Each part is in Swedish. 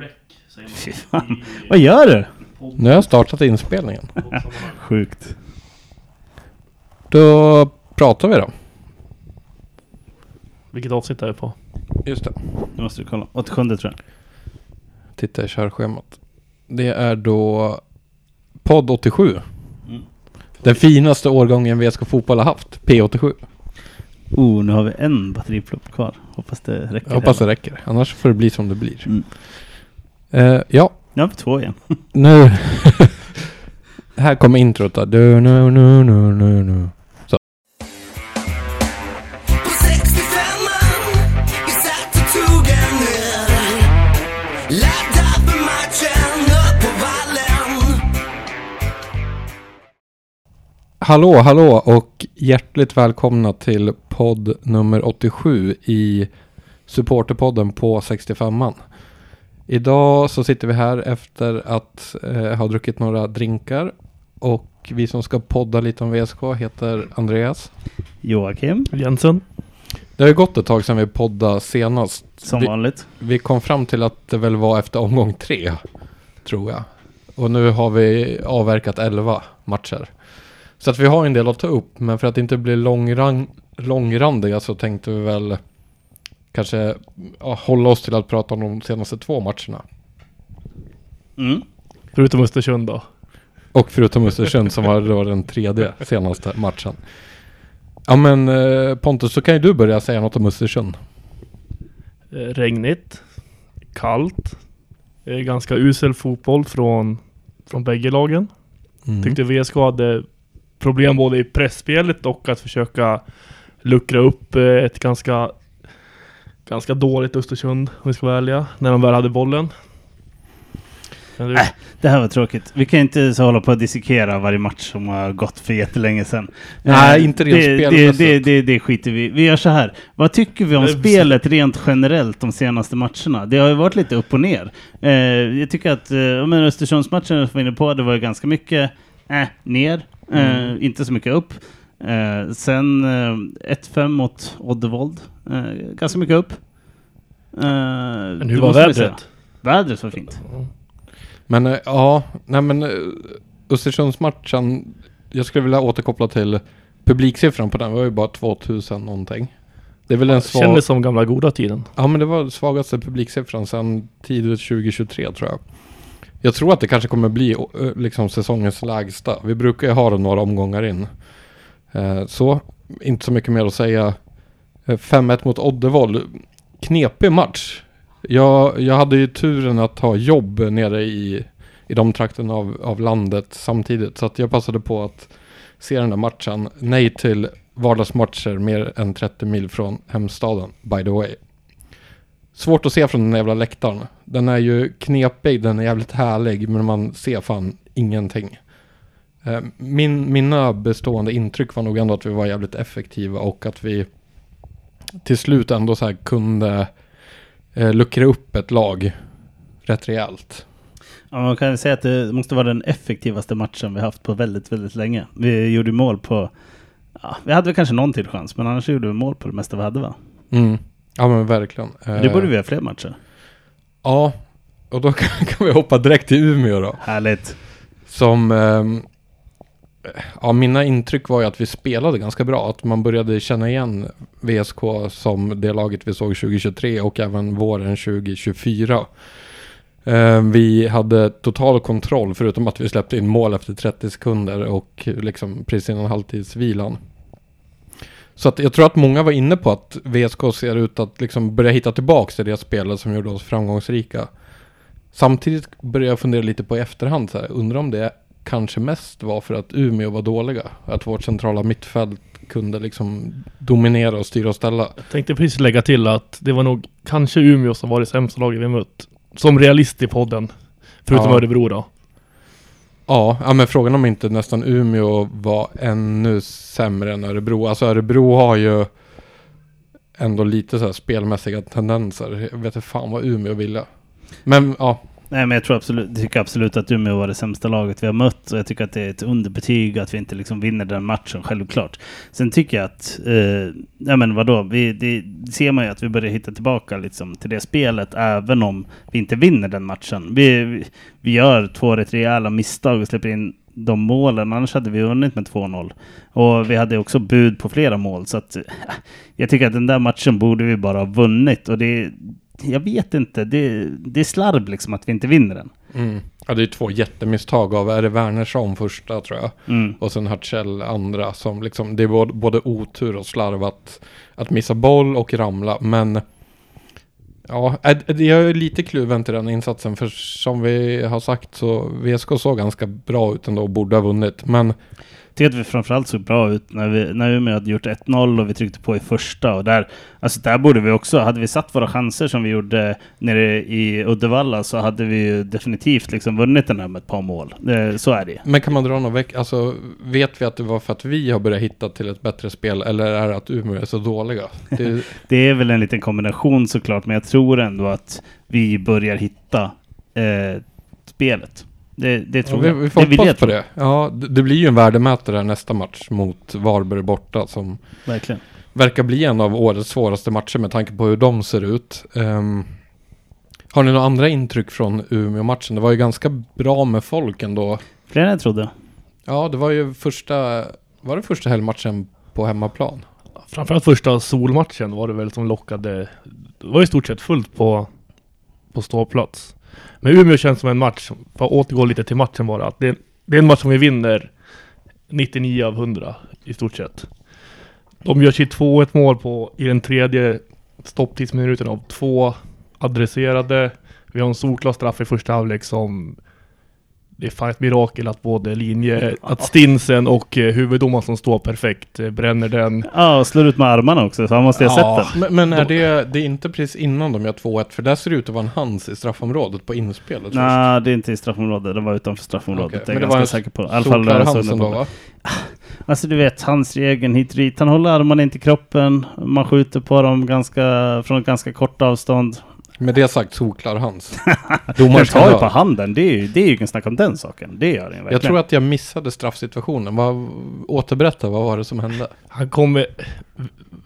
Rec säger man. Fan. I Vad gör du? Nu har jag startat inspelningen. Sjukt. Då pratar vi då. Vilket avsnitt är vi på? Just det. Nu måste du kolla. 87 tror jag. Titta i körschemat. Det är då podd 87. Mm. Den finaste årgången VSK Fotboll har haft. P87. Oh, nu har vi en batteriplupp kvar. Hoppas det räcker. Jag hoppas det räcker. Annars får det bli som det blir. Mm. Eh, ja, Nu har vi två igen. nu. här kommer introt då. Du, nu, nu, nu, nu, nu. På 65an vi satt och tog en öl Laddad för matchen upp på vallen Hallå, hallå och hjärtligt välkomna till podd nummer 87 i supporterpodden på 65an. Idag så sitter vi här efter att eh, ha druckit några drinkar och vi som ska podda lite om VSK heter Andreas. Joakim, Jensen? Det har ju gått ett tag sedan vi poddade senast. som vi, vanligt. vi kom fram till att det väl var efter omgång tre, tror jag. Och nu har vi avverkat 11 matcher. Så att vi har en del att ta upp, men för att inte bli långran, långrandiga så tänkte vi väl kanske ja, hålla oss till att prata om de senaste två matcherna. Mm. Förutom Östersund då? Och förutom Östersund som var då den tredje senaste matchen. Ja men eh, Pontus, så kan ju du börja säga något om Östersund. Eh, regnigt. Kallt. Eh, ganska usel fotboll från, från bägge lagen. Mm. Tyckte VSK hade problem både i pressspelet och att försöka luckra upp ett ganska Ganska dåligt Östersund om vi ska vara ärliga, när de väl hade bollen. Äh. Det här var tråkigt. Vi kan inte så hålla på att dissekera varje match som har gått för jättelänge sedan. Nej, Eh, inte rent det, det, det, det, det skiter vi Vi gör så här. Vad tycker vi om Nej, spelet rent generellt de senaste matcherna? Det har ju varit lite upp och ner. Eh, jag tycker att eh, men Östersundsmatchen som jag var inne på, det var ju ganska mycket eh, ner. Eh, Inte så mycket upp. Eh, sen eh, 1-5 mot Oddevold. Eh, ganska mycket upp. Eh, men hur var vädret? Vädret var fint. Men eh, ja, nej men eh, Östersundsmatchen, jag skulle vilja återkoppla till publiksiffran på den, det var ju bara 2000 någonting. Det är väl en svag... Kändes som gamla goda tiden. Ja men det var svagaste publiksiffran sedan tidigt 2023 tror jag. Jag tror att det kanske kommer bli liksom säsongens lägsta. Vi brukar ju ha det några omgångar in. Eh, Så, inte så mycket mer att säga. Eh, 5-1 mot Oddevall. Knepig match. Jag, jag hade ju turen att ha jobb nere i, i de trakterna av, av landet samtidigt. Så att jag passade på att se den där matchen. Nej till vardagsmatcher mer än 30 mil från hemstaden, by the way. Svårt att se från den jävla läktaren. Den är ju knepig, den är jävligt härlig, men man ser fan ingenting. Eh, Min, mina bestående intryck var nog ändå att vi var jävligt effektiva och att vi till slut ändå så kunde eh, luckra upp ett lag rätt rejält. Ja, man kan säga att det måste vara den effektivaste matchen vi haft på väldigt, väldigt länge. Vi gjorde mål på... Ja, vi hade väl kanske någon till chans, men annars gjorde vi mål på det mesta vi hade va? Mm. Ja men verkligen. Det Eh, borde vi ha fler matcher. Ja, och då kan, kan vi hoppa direkt till Umeå då. Härligt. Som... ehm, ja, mina intryck var ju att vi spelade ganska bra. Att man började känna igen VSK som det laget vi såg 2023 och även våren 2024. Ehm, vi hade total kontroll förutom att vi släppte in mål efter 30 sekunder och liksom precis innan halvtidsvilan. Så att jag tror att många var inne på att VSK ser ut att liksom börja hitta tillbaka till det spelet som gjorde oss framgångsrika. Samtidigt börjar jag fundera lite på i efterhand så här, undrar om det kanske mest var för att Umeå var dåliga. Att vårt centrala mittfält kunde liksom dominera och styra och ställa. Jag tänkte precis lägga till att det var nog kanske Umeå som var det sämsta laget vi mött. Som realist i podden. Förutom Ja. Örebro då. Ja, ja, men frågan om inte nästan Umeå var ännu sämre än Örebro. Alltså Örebro har ju ändå lite så här spelmässiga tendenser. Jag vet inte fan vad Umeå ville. Men ja, Nej, men jag tror absolut, tycker absolut att Umeå var det sämsta laget vi har mött och jag tycker att det är ett underbetyg att vi inte liksom vinner den matchen, självklart. Sen tycker jag att, eh, ja men vadå, vi, det ser man ju att vi börjar hitta tillbaka liksom till det spelet även om vi inte vinner den matchen. Vi, vi, vi gör två rätt rejäla misstag och släpper in de målen, annars hade vi vunnit med 2-0. Och vi hade också bud på flera mål, så att eh, jag tycker att den där matchen borde vi bara ha vunnit och det jag vet inte, det, det är slarv liksom att vi inte vinner den. Mm. Ja, det är två jättemisstag av, är det Wernersson första tror jag? Mm. Och sen Hartzell andra som liksom, det är både, både otur och slarv att, att missa boll och ramla. Men ja, jag är lite kluven till den insatsen. För som vi har sagt så VSK såg ganska bra ut ändå och borde ha vunnit. Men tycker att vi framförallt såg bra ut när, vi, när Umeå hade gjort 1-0 och vi tryckte på i första. Och där, alltså där borde vi också, hade vi satt våra chanser som vi gjorde nere i Uddevalla så hade vi ju definitivt liksom vunnit den här med ett par mål. Så är det Men kan man dra någon veck, alltså vet vi att det var för att vi har börjat hitta till ett bättre spel eller är det att Umeå är så dåliga? Det, Det är väl en liten kombination såklart, men jag tror ändå att vi börjar hitta eh, spelet. Det, det ja, tror vi, jag. vi får det vill hoppas jag på tro. det. Ja, det, det blir ju en värdemätare nästa match mot Varberg borta som Verkligen. verkar bli en av årets svåraste matcher med tanke på hur de ser ut. Ehm, har ni några andra intryck från Umeå-matchen? Det var ju ganska bra med folk ändå. Fler än jag trodde. Ja, det var ju första, var det första helgmatchen på hemmaplan? Framförallt första solmatchen var det väl som lockade. Det var i stort sett fullt på, på ståplats. Men Umeå känns som en match, för att återgå lite till matchen bara, att det, det är en match som vi vinner 99 av 100 i stort sett. De gör sitt 2-1 mål på, i den tredje stopptidsminuten av två adresserade. Vi har en solklar straff i första halvlek som det är fan ett mirakel att både linje, att Stinsen och eh, huvuddomaren som står perfekt eh, bränner den. Ja, och slår ut med armarna också, så han måste ha Ja. sett den. Men, men är det, det är inte precis innan de gör 2-1? För där ser det ut att vara en hands i straffområdet på inspelet först. Nej, det är inte i straffområdet. Det var utanför straffområdet. Okej, Det är men jag det var ganska en säker på. I alla fall jag hands ändå va? Alltså du vet, hans regeln hit dit. Han håller armarna inte i kroppen. Man skjuter på dem ganska, från ett ganska kort avstånd. Med det sagt, solklar hands. Domaren tar ju på handen. Det är ju, det är ju ingen snack om den saken. Det gör den verkligen. Jag tror att jag missade straffsituationen. Vad, återberätta, vad var det som hände? Han kommer...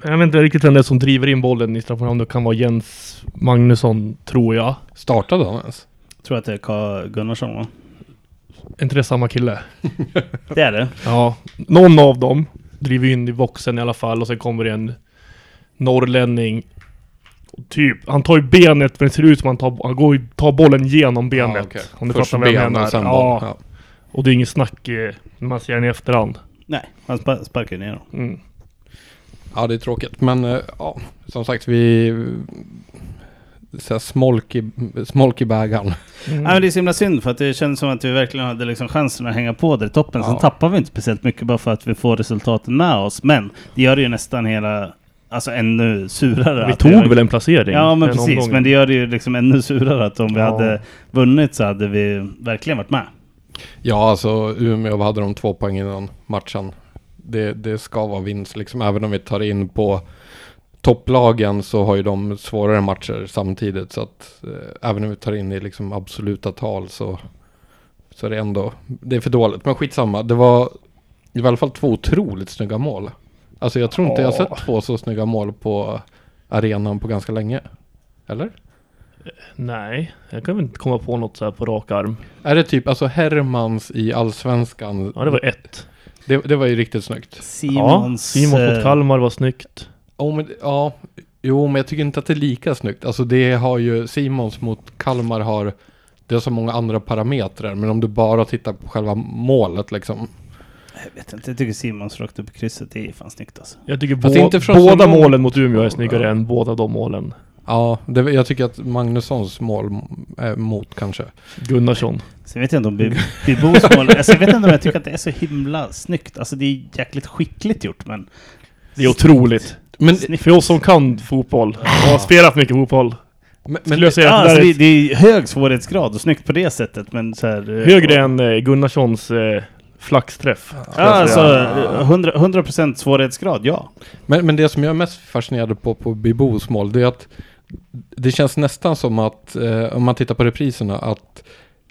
Jag vet inte riktigt vem det är som driver in bollen i straffområdet. Det kan vara Jens Magnusson, tror jag. Startade han ens? Jag tror att det är Karl Gunnarsson va? Är inte det samma kille? Det är det. Ja. Någon av dem driver in i boxen i alla fall och sen kommer det en norrlänning. Typ, han tar ju benet men det ser ut som han tar, han går, tar bollen genom benet. Ja. Om du Först fattar vad jag menar. och sen ja. Ja. Och det är inget snack när man ser den i efterhand. Nej, han spa- sparkar ner dem. Mm. ja, det är tråkigt. Men eh, ja, som sagt, vi... Så här smolk, i, smolk i bägaren. Mm. Nej, men det är så himla synd för att det känns som att vi verkligen hade liksom chansen att hänga på där i toppen. Sen Ja. tappar vi inte speciellt mycket bara för att vi får resultaten med oss. Men det gör det ju nästan hela, alltså ännu surare. Vi tog har- väl en placering? Ja men precis, omgången. men det gör det ju liksom ännu surare att om vi Ja. hade vunnit så hade vi verkligen varit med. Ja, alltså Umeå hade de två poäng innan matchen. Det, det ska vara vinst liksom. Även om vi tar in på topplagen så har ju de svårare matcher samtidigt. Så att eh, även om vi tar in i liksom absoluta tal så, så är det ändå, det är för dåligt. Men skitsamma, det var i alla fall två otroligt snygga mål. Alltså jag tror inte jag har sett två så snygga mål på arenan på ganska länge. Eller? Nej, jag kan väl inte komma på något så här på rak arm. Är det typ, alltså Hermans i Allsvenskan? Ja, det var ett. det, det var ju riktigt snyggt. Simons... ja, Simon eh, mot Kalmar var snyggt. Oh, men, ja, jo, men jag tycker inte att det är lika snyggt. Alltså det har ju Simons mot Kalmar har, det har så många andra parametrar. Men om du bara tittar på själva målet liksom. Jag vet inte, jag tycker Simons rakt upp i krysset, det är fan snyggt alltså. Jag tycker Fast inte från så båda långt. målen mot Umeå är snyggare Ja. än båda de målen. Ja, det, jag tycker att Magnussons mål är mot kanske. Gunnarsson. Sen vet jag inte om Bi- Bibos mål, alltså jag vet inte om jag tycker att det är så himla snyggt. Alltså det är jäkligt skickligt gjort men... Det är otroligt. Men, För oss som kan fotboll och har spelat mycket fotboll. men, Skulle men jag säga Ja, att det alltså där det, är det är hög svårighetsgrad och snyggt på det sättet men så här, eh, högre än eh, Gunnarssons eh, flaxträff. Ja, alltså säga. eh, 100%, 100% svårighetsgrad, ja. Men, men det som jag är mest fascinerad på på Bibos mål, det är att det känns nästan som att, eh, om man tittar på repriserna, att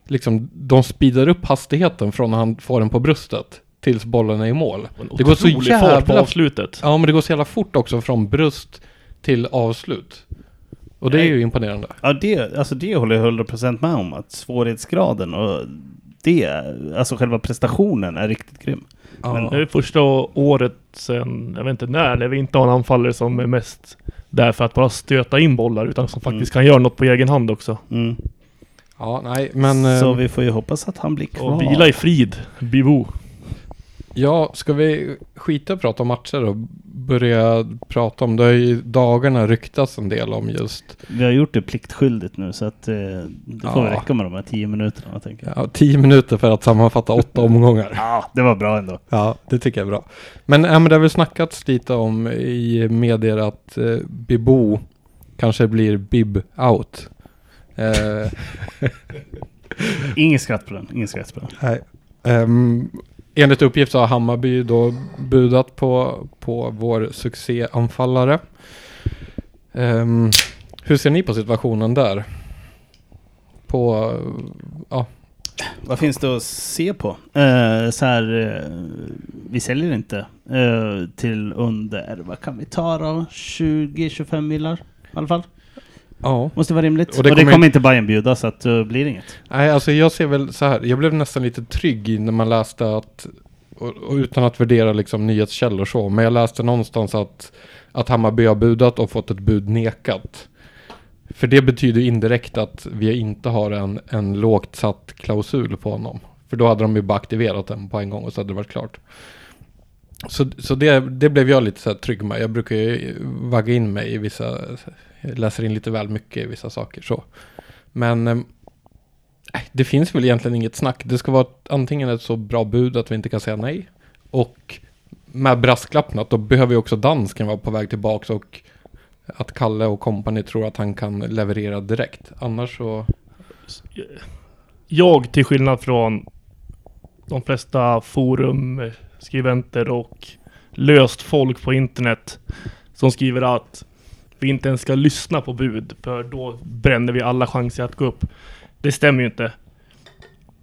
liksom de speedar upp hastigheten från när han får den på bröstet tills bollen är i mål. Det går så otrolig fart på jävla- avslutet. Ja, men det går så jävla fort också från bröst till avslut. Och det är ju imponerande. Ja, det, alltså det håller jag 100% med om. Att svårighetsgraden och det, alltså själva prestationen är riktigt grym. Men- Det är första året sen, jag vet inte när, när vi inte har en anfallare som är mest där för att bara stöta in bollar utan som faktiskt kan göra något på egen hand också. Mm. Ja, nej, men... eh, Så vi får ju hoppas att han blir kvar. Och vila i frid, Bibo. Ja, ska vi skita och prata om matcher och börja prata om... Det har ju dagarna ryktats en del om just Vi har gjort det pliktskyldigt nu så att eh, det får Ja. räcka med de här tio minuterna. Jag tänker. ja, tio minuter för att sammanfatta åtta omgångar. Ja, det var bra ändå. Ja, det tycker jag är bra. Men, ja, men det har väl snackats lite om i medier att eh, Bibo kanske blir Bib out. Eh, Ingen skratt på den. Ingen skratt på den. Nej. Ehm, enligt uppgift så har Hammarby då budat på, på vår succéanfallare. Um, hur ser ni på situationen där? På, ja, Vad finns det att se på? Uh, så här, eh, vi säljer inte eh, till under, vad kan vi ta då? 20-25 millar i alla fall ja. Måste vara rimligt. Och Och det det, kommer kommer inte Bayern bjuda så att det blir inget. Nej, alltså jag ser väl så här. Jag blev nästan lite trygg när man läste att, och, och utan att värdera liksom nyhetskällor så, men jag läste någonstans att, att Hammarby har budat och fått ett bud nekat. För det betyder indirekt att vi inte har en, en lågt satt klausul på honom. För då hade de ju bara aktiverat den på en gång och så hade det varit klart. Så, så det, det blev jag lite så här trygg med. Jag brukar ju vagga in mig i vissa, läser in lite väl mycket i vissa saker så. Men eh, det finns väl egentligen inget snack. Det ska vara antingen ett så bra bud att vi inte kan säga nej. Och med brasklappen att då behöver ju också dansken vara på väg tillbaks och att Kalle och kompani tror att han kan leverera direkt. Annars så... Jag, till skillnad från de flesta forumskribenter och löst folk på internet som skriver att vi inte ens ska lyssna på bud för då bränner vi alla chanser att gå upp. Det stämmer ju inte.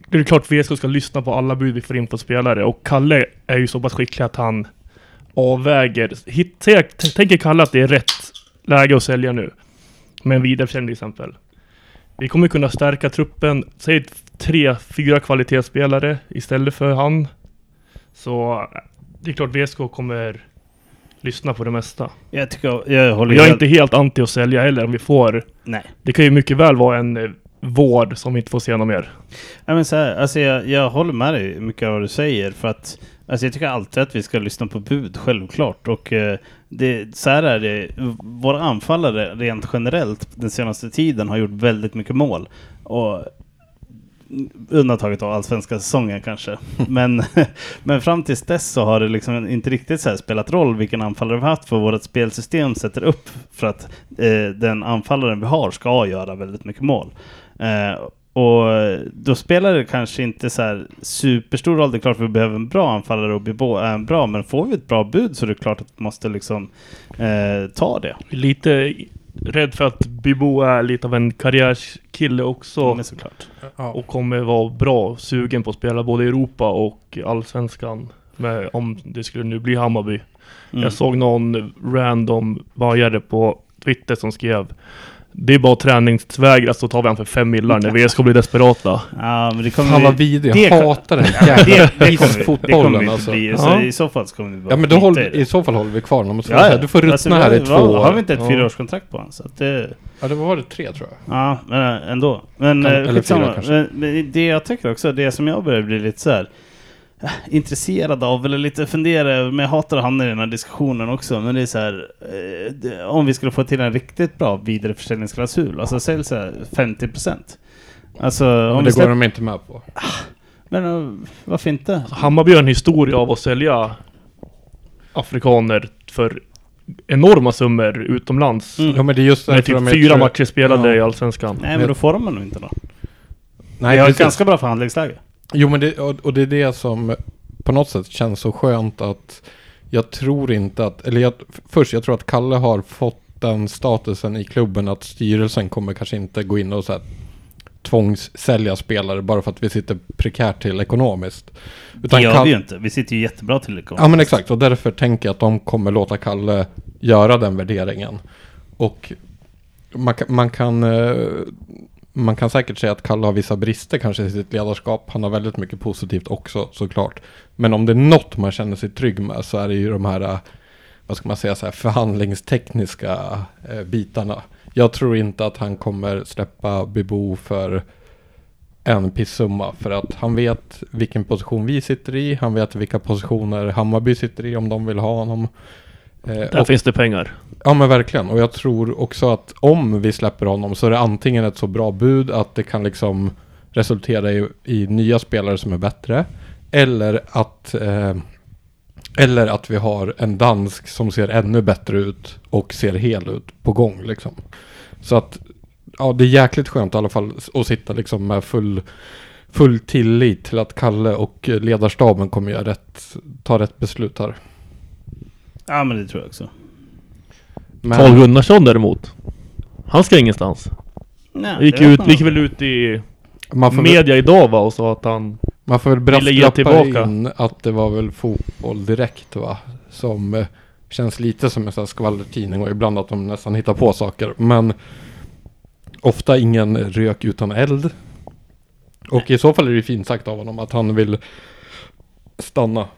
Det är klart VSK ska lyssna på alla bud vi får in på spelare och Kalle är ju så pass skicklig att han avväger. Tänker Kalle att det är rätt läge att sälja nu med en vidareförsäljning till exempel. Vi kommer kunna stärka truppen, säg tre, fyra kvalitetsspelare istället för han. Så det är klart VSK kommer lyssna på det mesta. Jag tycker, jag håller Jag är inte helt anti att sälja heller om vi får. Nej. Det kan ju mycket väl vara en eh, vård som vi inte får se något mer. Nej, men så här, alltså jag, jag håller med dig mycket av vad du säger för att alltså jag tycker alltid att vi ska lyssna på bud, självklart. Och eh, det, så här är det, våra anfallare rent generellt den senaste tiden har gjort väldigt mycket mål. Och Undantaget av allsvenska säsongen kanske. Men, men fram tills dess så har det liksom inte riktigt så här spelat roll vilken anfallare vi har haft för vårt spelsystem sätter upp för att eh, den anfallaren vi har ska göra väldigt mycket mål. Eh, och då spelar det kanske inte så här superstor roll. Det är klart att vi behöver en bra anfallare och Bibo är en bra, men får vi ett bra bud så är det klart att vi måste liksom eh, ta det. Lite rädd för att Bibo är lite av en karriärskille också. Men såklart. Och kommer vara bra sugen på att spela både i Europa och Allsvenskan. Med, om det skulle nu bli Hammarby. Mm. Jag såg någon random vajare på Twitter som skrev Det är bara träningsvägra så tar vi han för fem millar när VSK blir desperata. Ja, men det kommer Fan vad vi- vidrig. det Jag hatar den jävla pissfotbollen alltså. bli. Ja. Så I så fall så kommer vi bara Ja men då håll, i så fall håller vi kvar honom. Så Ja, ja. Du får ruttna Alltså, här har- i två år. Har vi inte ett Ja. fyraårskontrakt på honom? Så att det... Ja det var det tre tror jag. Ja, men ändå. Men, Kan- eh, eller fyra kanske. men, men det jag tycker också, det som jag börjar bli lite så här intresserad av, eller lite fundera över, men jag hatar att hamna i den här diskussionen också, men det är så här, eh, det, om vi skulle få till en riktigt bra vidareförsäljningsklausul, alltså sälj så här 50%. Alltså, om Men det går släpper, de inte med på. men uh, varför inte? Hammarby har en historia av att sälja afrikaner för enorma summor utomlands. Mm. Ja men det är just Med typ de är- fyra matcher spelade Ja. i Allsvenskan. Nej, men då får de nog inte då. Nej, vi har ett ganska bra förhandlingsläge. Jo men det, och, det är det som på något sätt känns så skönt att jag tror inte att, eller jag, först jag tror att Kalle har fått den statusen i klubben att styrelsen kommer kanske inte gå in och så här, tvångssälja spelare bara för att vi sitter prekärt till ekonomiskt. Det gör Kall- vi ju inte. Vi sitter ju jättebra till det. Ja men exakt, och därför tänker jag att de kommer låta Kalle göra den värderingen. Och man kan, man kan, eh, man kan säkert säga att Kalle har vissa brister kanske i sitt ledarskap. Han har väldigt mycket positivt också såklart. Men om det är något man känner sig trygg med så är det ju de här, eh, vad ska man säga, så här förhandlingstekniska eh, bitarna. Jag tror inte att han kommer släppa Bebo för en pissumma för att han vet vilken position vi sitter i. Han vet vilka positioner Hammarby sitter i om de vill ha honom. Eh, Där och, finns det pengar. ja men verkligen. Och jag tror också att om vi släpper honom så är det antingen ett så bra bud att det kan liksom resultera i, i nya spelare som är bättre. Eller att, eh, eller att vi har en dansk som ser ännu bättre ut och ser hel ut på gång liksom. Så att ja, det är jäkligt skönt i alla fall att sitta liksom med full, full tillit till att Kalle och ledarstaben kommer göra rätt, ta rätt beslut här. Ja, men det tror jag också. Men, Carl Gunnarsson däremot. Han ska ingenstans. Nej, Vi gick, ut, gick väl ut i man, får väl, media idag va och sa att han... man får väl ville ge brasklappa tillbaka. in att det var väl fotboll direkt va? Som eh, känns lite som en sån här skvallertidning och ibland att de nästan hittar på saker. Men ofta ingen rök utan eld. Och i så fall är det ju fint sagt av honom att han vill stanna.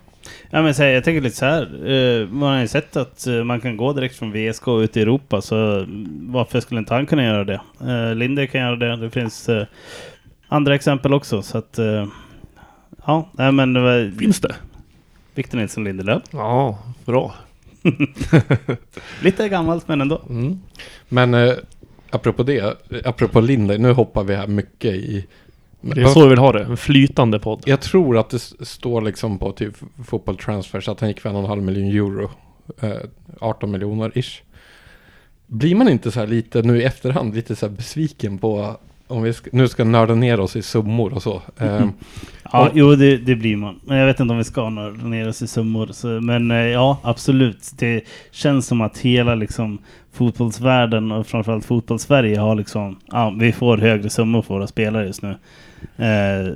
Ja, men här, jag tänker lite så här. Eh, man har ju sett att eh, man kan gå direkt från VSK ut i Europa. Så varför skulle inte han kunna göra det? Eh, Linde kan göra det. Det finns andra exempel också. Så att... Ja, nej, men det Finns det? Victor Nilsson Lindelöf. Ja, bra. Lite gammalt men ändå. Mm. Men eh, apropå det, apropå Linde, nu hoppar vi här mycket i... Det är så vi vill ha det. En flytande podd. Jag tror att det står liksom på typ fotboll transfer så att han gick för en och en halv miljon euro. Eh, 18 miljoner ish. Blir man inte så här lite nu i efterhand lite så här besviken på om vi ska, nu ska nörda ner oss i summor och så. Eh, Ja, Och- jo det, det blir man. Men jag vet inte om vi ska nörda ner oss i summor. Så, men eh, ja, absolut. Det känns som att hela liksom, fotbollsvärlden och framförallt fotbollssverige har liksom, ja, vi får högre summor för våra spelare just nu. Eh,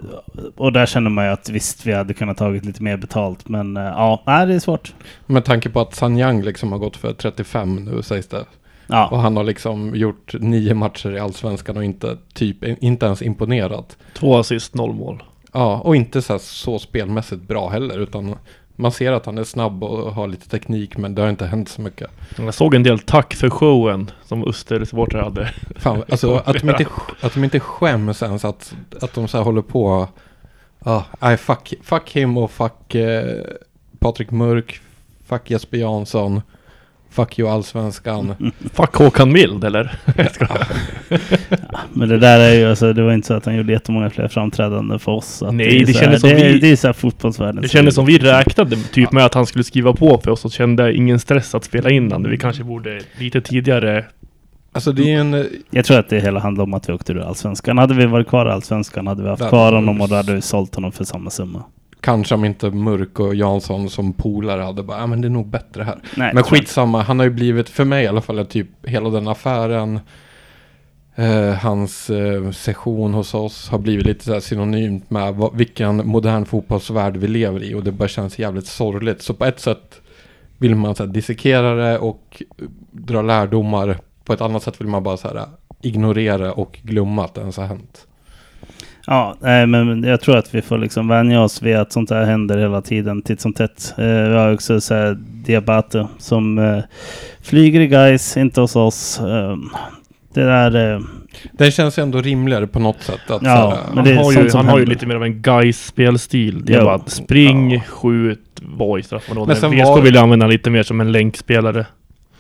och där känner man ju att visst, vi hade kunnat tagit lite mer betalt. Men eh, ja, nej, det är svårt. med tanke på att Sanyang liksom har gått för 35 nu sägs det. Och Ja, han har liksom gjort nio matcher i Allsvenskan och inte, typ, inte ens imponerat. Två assist, noll mål. Ja, och inte så, här så spelmässigt bra heller. Utan man ser att han är snabb och har lite teknik men det har inte hänt så mycket. Jag såg en del tack för showen som Öster-supportrar hade. Fan, alltså att de inte, att de inte skäms ens att, att de så här håller på. Ja, nej fuck, fuck him och fuck eh, Patrik Mörk. Fuck Jesper Jansson. Fuck you Allsvenskan. Fuck Håkan Mild eller? Skojar. men det där är ju alltså, det var inte så att han gjorde jättemånga fler framträdanden för oss. Nej, är det så kändes här, som det, vi- Det är så fotbollsvärlden. Det kändes som vi räknade typ med att han skulle skriva på för oss och kände ingen stress att spela in han. Vi kanske borde lite tidigare. Alltså det är en... Jag tror att det hela handlar om att vi åkte ur Allsvenskan. Hade vi varit kvar i Allsvenskan hade vi haft Där- kvar honom och då hade vi sålt honom för samma summa. Kanske om inte Mörk och Jansson som polare hade bara, ja men det är nog bättre här. Nej, Men skitsamma, han har ju blivit, för mig i alla fall, typ hela den affären. Eh, hans eh, session hos oss har blivit lite så synonymt med vad, vilken modern fotbollsvärld vi lever i. Och det bara känns jävligt sorgligt. Så på ett sätt vill man så här dissekera det och eh, dra lärdomar. På ett annat sätt vill man bara så här ignorera och glömma att det ens har hänt. Ja, nej, men jag tror att vi får liksom vänja oss vid att sånt här händer hela tiden, titt som tätt. Eh, vi har också så här Diabate som eh, flyger i guys, inte hos oss. Eh, det där... Eh, Den känns ju ändå rimligare på något sätt. Att, Ja, så här, men Han, det har, ju, han har ju händer. lite mer av en guys spelstil Det är bara spring, Ja. skjut, var i Men straffområdet. sen VSK var- vill jag använda lite mer som en länkspelare.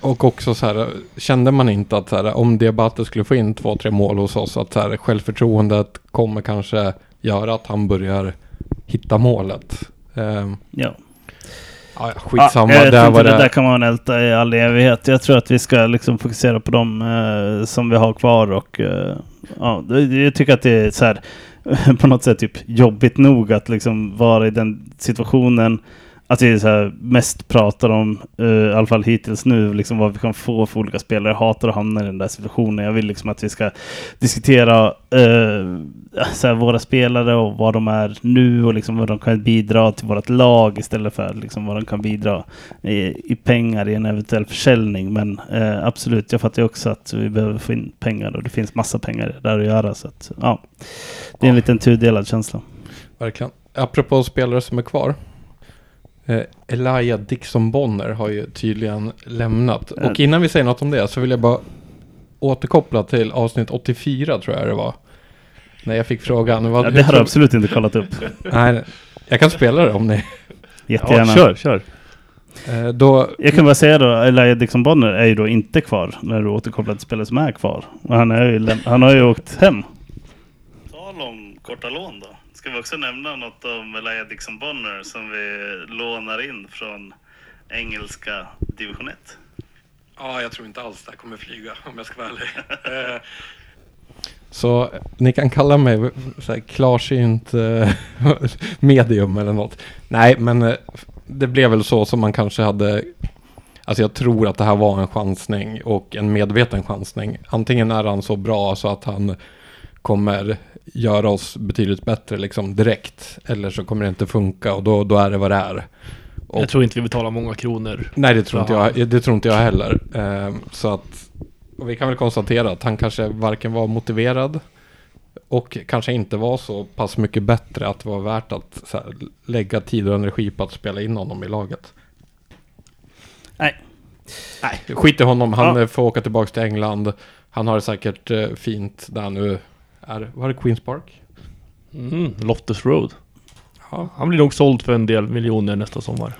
Och också så här, kände man inte att så här, om Diabate skulle få in två, tre mål hos oss, att så här, självförtroendet kommer kanske göra att han börjar hitta målet. Ehm, ja. ja, skitsamma, Ja, jag där var inte, det där det. kan man älta i all evighet. Jag tror att vi ska liksom fokusera på dem eh, som vi har kvar och eh, ja, det- jag tycker att det är så här på något sätt typ jobbigt nog att liksom vara i den situationen att vi så här mest pratar om, eh, i alla fall hittills nu, liksom vad vi kan få för olika spelare. Jag hatar att hamna i den där situationen. Jag vill liksom att vi ska diskutera eh, så här, våra spelare och vad de är nu och liksom vad de kan bidra till vårt lag istället för liksom vad de kan bidra i, i pengar i en eventuell försäljning. Men eh, absolut, jag fattar ju också att vi behöver få in pengar och det finns massa pengar där att göra. Så att, ja, det är en liten tudelad känsla. Verkligen. Apropå spelare som är kvar. Eh, Elijah Dixon Bonner har ju tydligen lämnat. Eh. Och innan vi säger något om det så vill jag bara återkoppla till avsnitt 84 tror jag det var. När jag fick frågan. Vad, Ja, det har du tror- absolut inte kollat upp. Nej, jag kan spela det om ni... Jättegärna. Ja, kör, kör. Eh, då, Jag kan bara säga då, Elijah Dixon Bonner är ju då inte kvar när du återkopplar till spelare som är kvar. Han, är ju, han har ju åkt hem. Tal om korta lån då. Ska vi också nämna något om Elijah Dixon Bonner som vi lånar in från engelska division 1? Ja, jag tror inte alls det här kommer flyga om jag ska vara ärlig. Eh, Så ni kan kalla mig så här, klarsynt eh, medium eller något. Nej, men eh, det blev väl så som man kanske hade... Alltså jag tror att det här var en chansning och en medveten chansning. Antingen är han så bra så att han kommer göra oss betydligt bättre liksom direkt. Eller så kommer det inte funka och då, då är det vad det är. Och- Jag tror inte vi betalar många kronor. Nej, det tror, inte jag, det tror inte jag heller. Eh, så att, och vi kan väl konstatera att han kanske varken var motiverad och kanske inte var så pass mycket bättre att det var värt att så här, lägga tid och energi på att spela in honom i laget. Nej. Nej, skit i honom. Han Ja. får åka tillbaka till England. Han har det säkert eh, fint där nu är. Var det Queens Park? Mm, Loftus Road. Ja. Han blir nog såld för en del miljoner nästa sommar.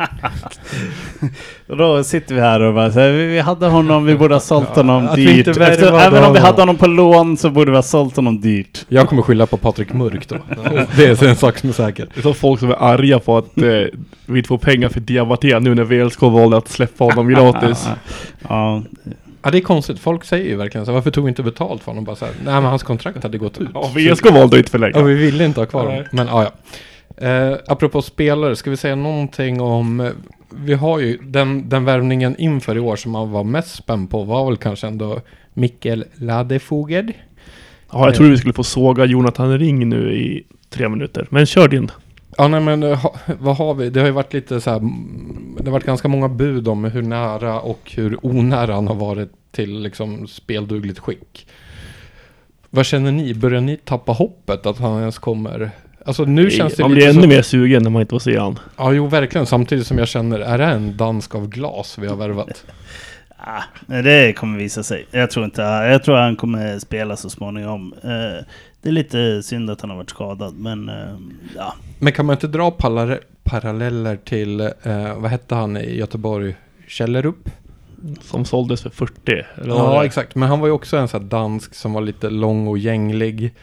Då sitter vi här och bara så här, vi vi hade honom, vi borde ha sålt honom vi dyrt. inte Efter, även om vi hade honom på lån så borde vi ha sålt honom dyrt. Jag kommer skylla på Patrik Mörk då. det är en sak som är säker. Det är så folk som är arga på att eh, vi inte får pengar för Diabaté nu när VLSK valde att släppa honom gratis. Ja, Ja, det är konstigt. Folk säger ju verkligen så här, varför tog vi inte betalt för honom? Bara så här, nej men hans kontrakt hade gått ut. Ja, VSK valde att inte förlänga. Ja, vi ville inte ha kvar honom. Men ja, ja. Eh, apropå spelare, ska vi säga någonting om... eh, Vi har ju den, den värvningen inför i år som man var mest spänd på var väl kanske ändå Mikkel Ladefoged. Ja, jag trodde vi skulle få såga Jonathan Ring nu i tre minuter. Men kör din. Ja, nej men eh, ha, vad har vi? Det har ju varit lite så här... mm, Det har varit ganska många bud om hur nära och hur onära han har varit till liksom speldugligt skick. Vad känner ni? Börjar ni tappa hoppet att han ens kommer? Alltså nu känns det man blir ännu så... mer sugen när man inte får se han. Ja, jo verkligen. Samtidigt som jag känner, är det en dansk av glas vi har värvat? Ah, nej, det kommer visa sig. Jag tror inte, jag tror han kommer spela så småningom. Eh, det är lite synd att han har varit skadad, men eh, ja. Men kan man inte dra paralleller till, eh, vad hette han i Göteborg? Källerup? Som såldes för 40. Eller vad Ja, exakt. Men han var ju också en sån här dansk som var lite lång och gänglig.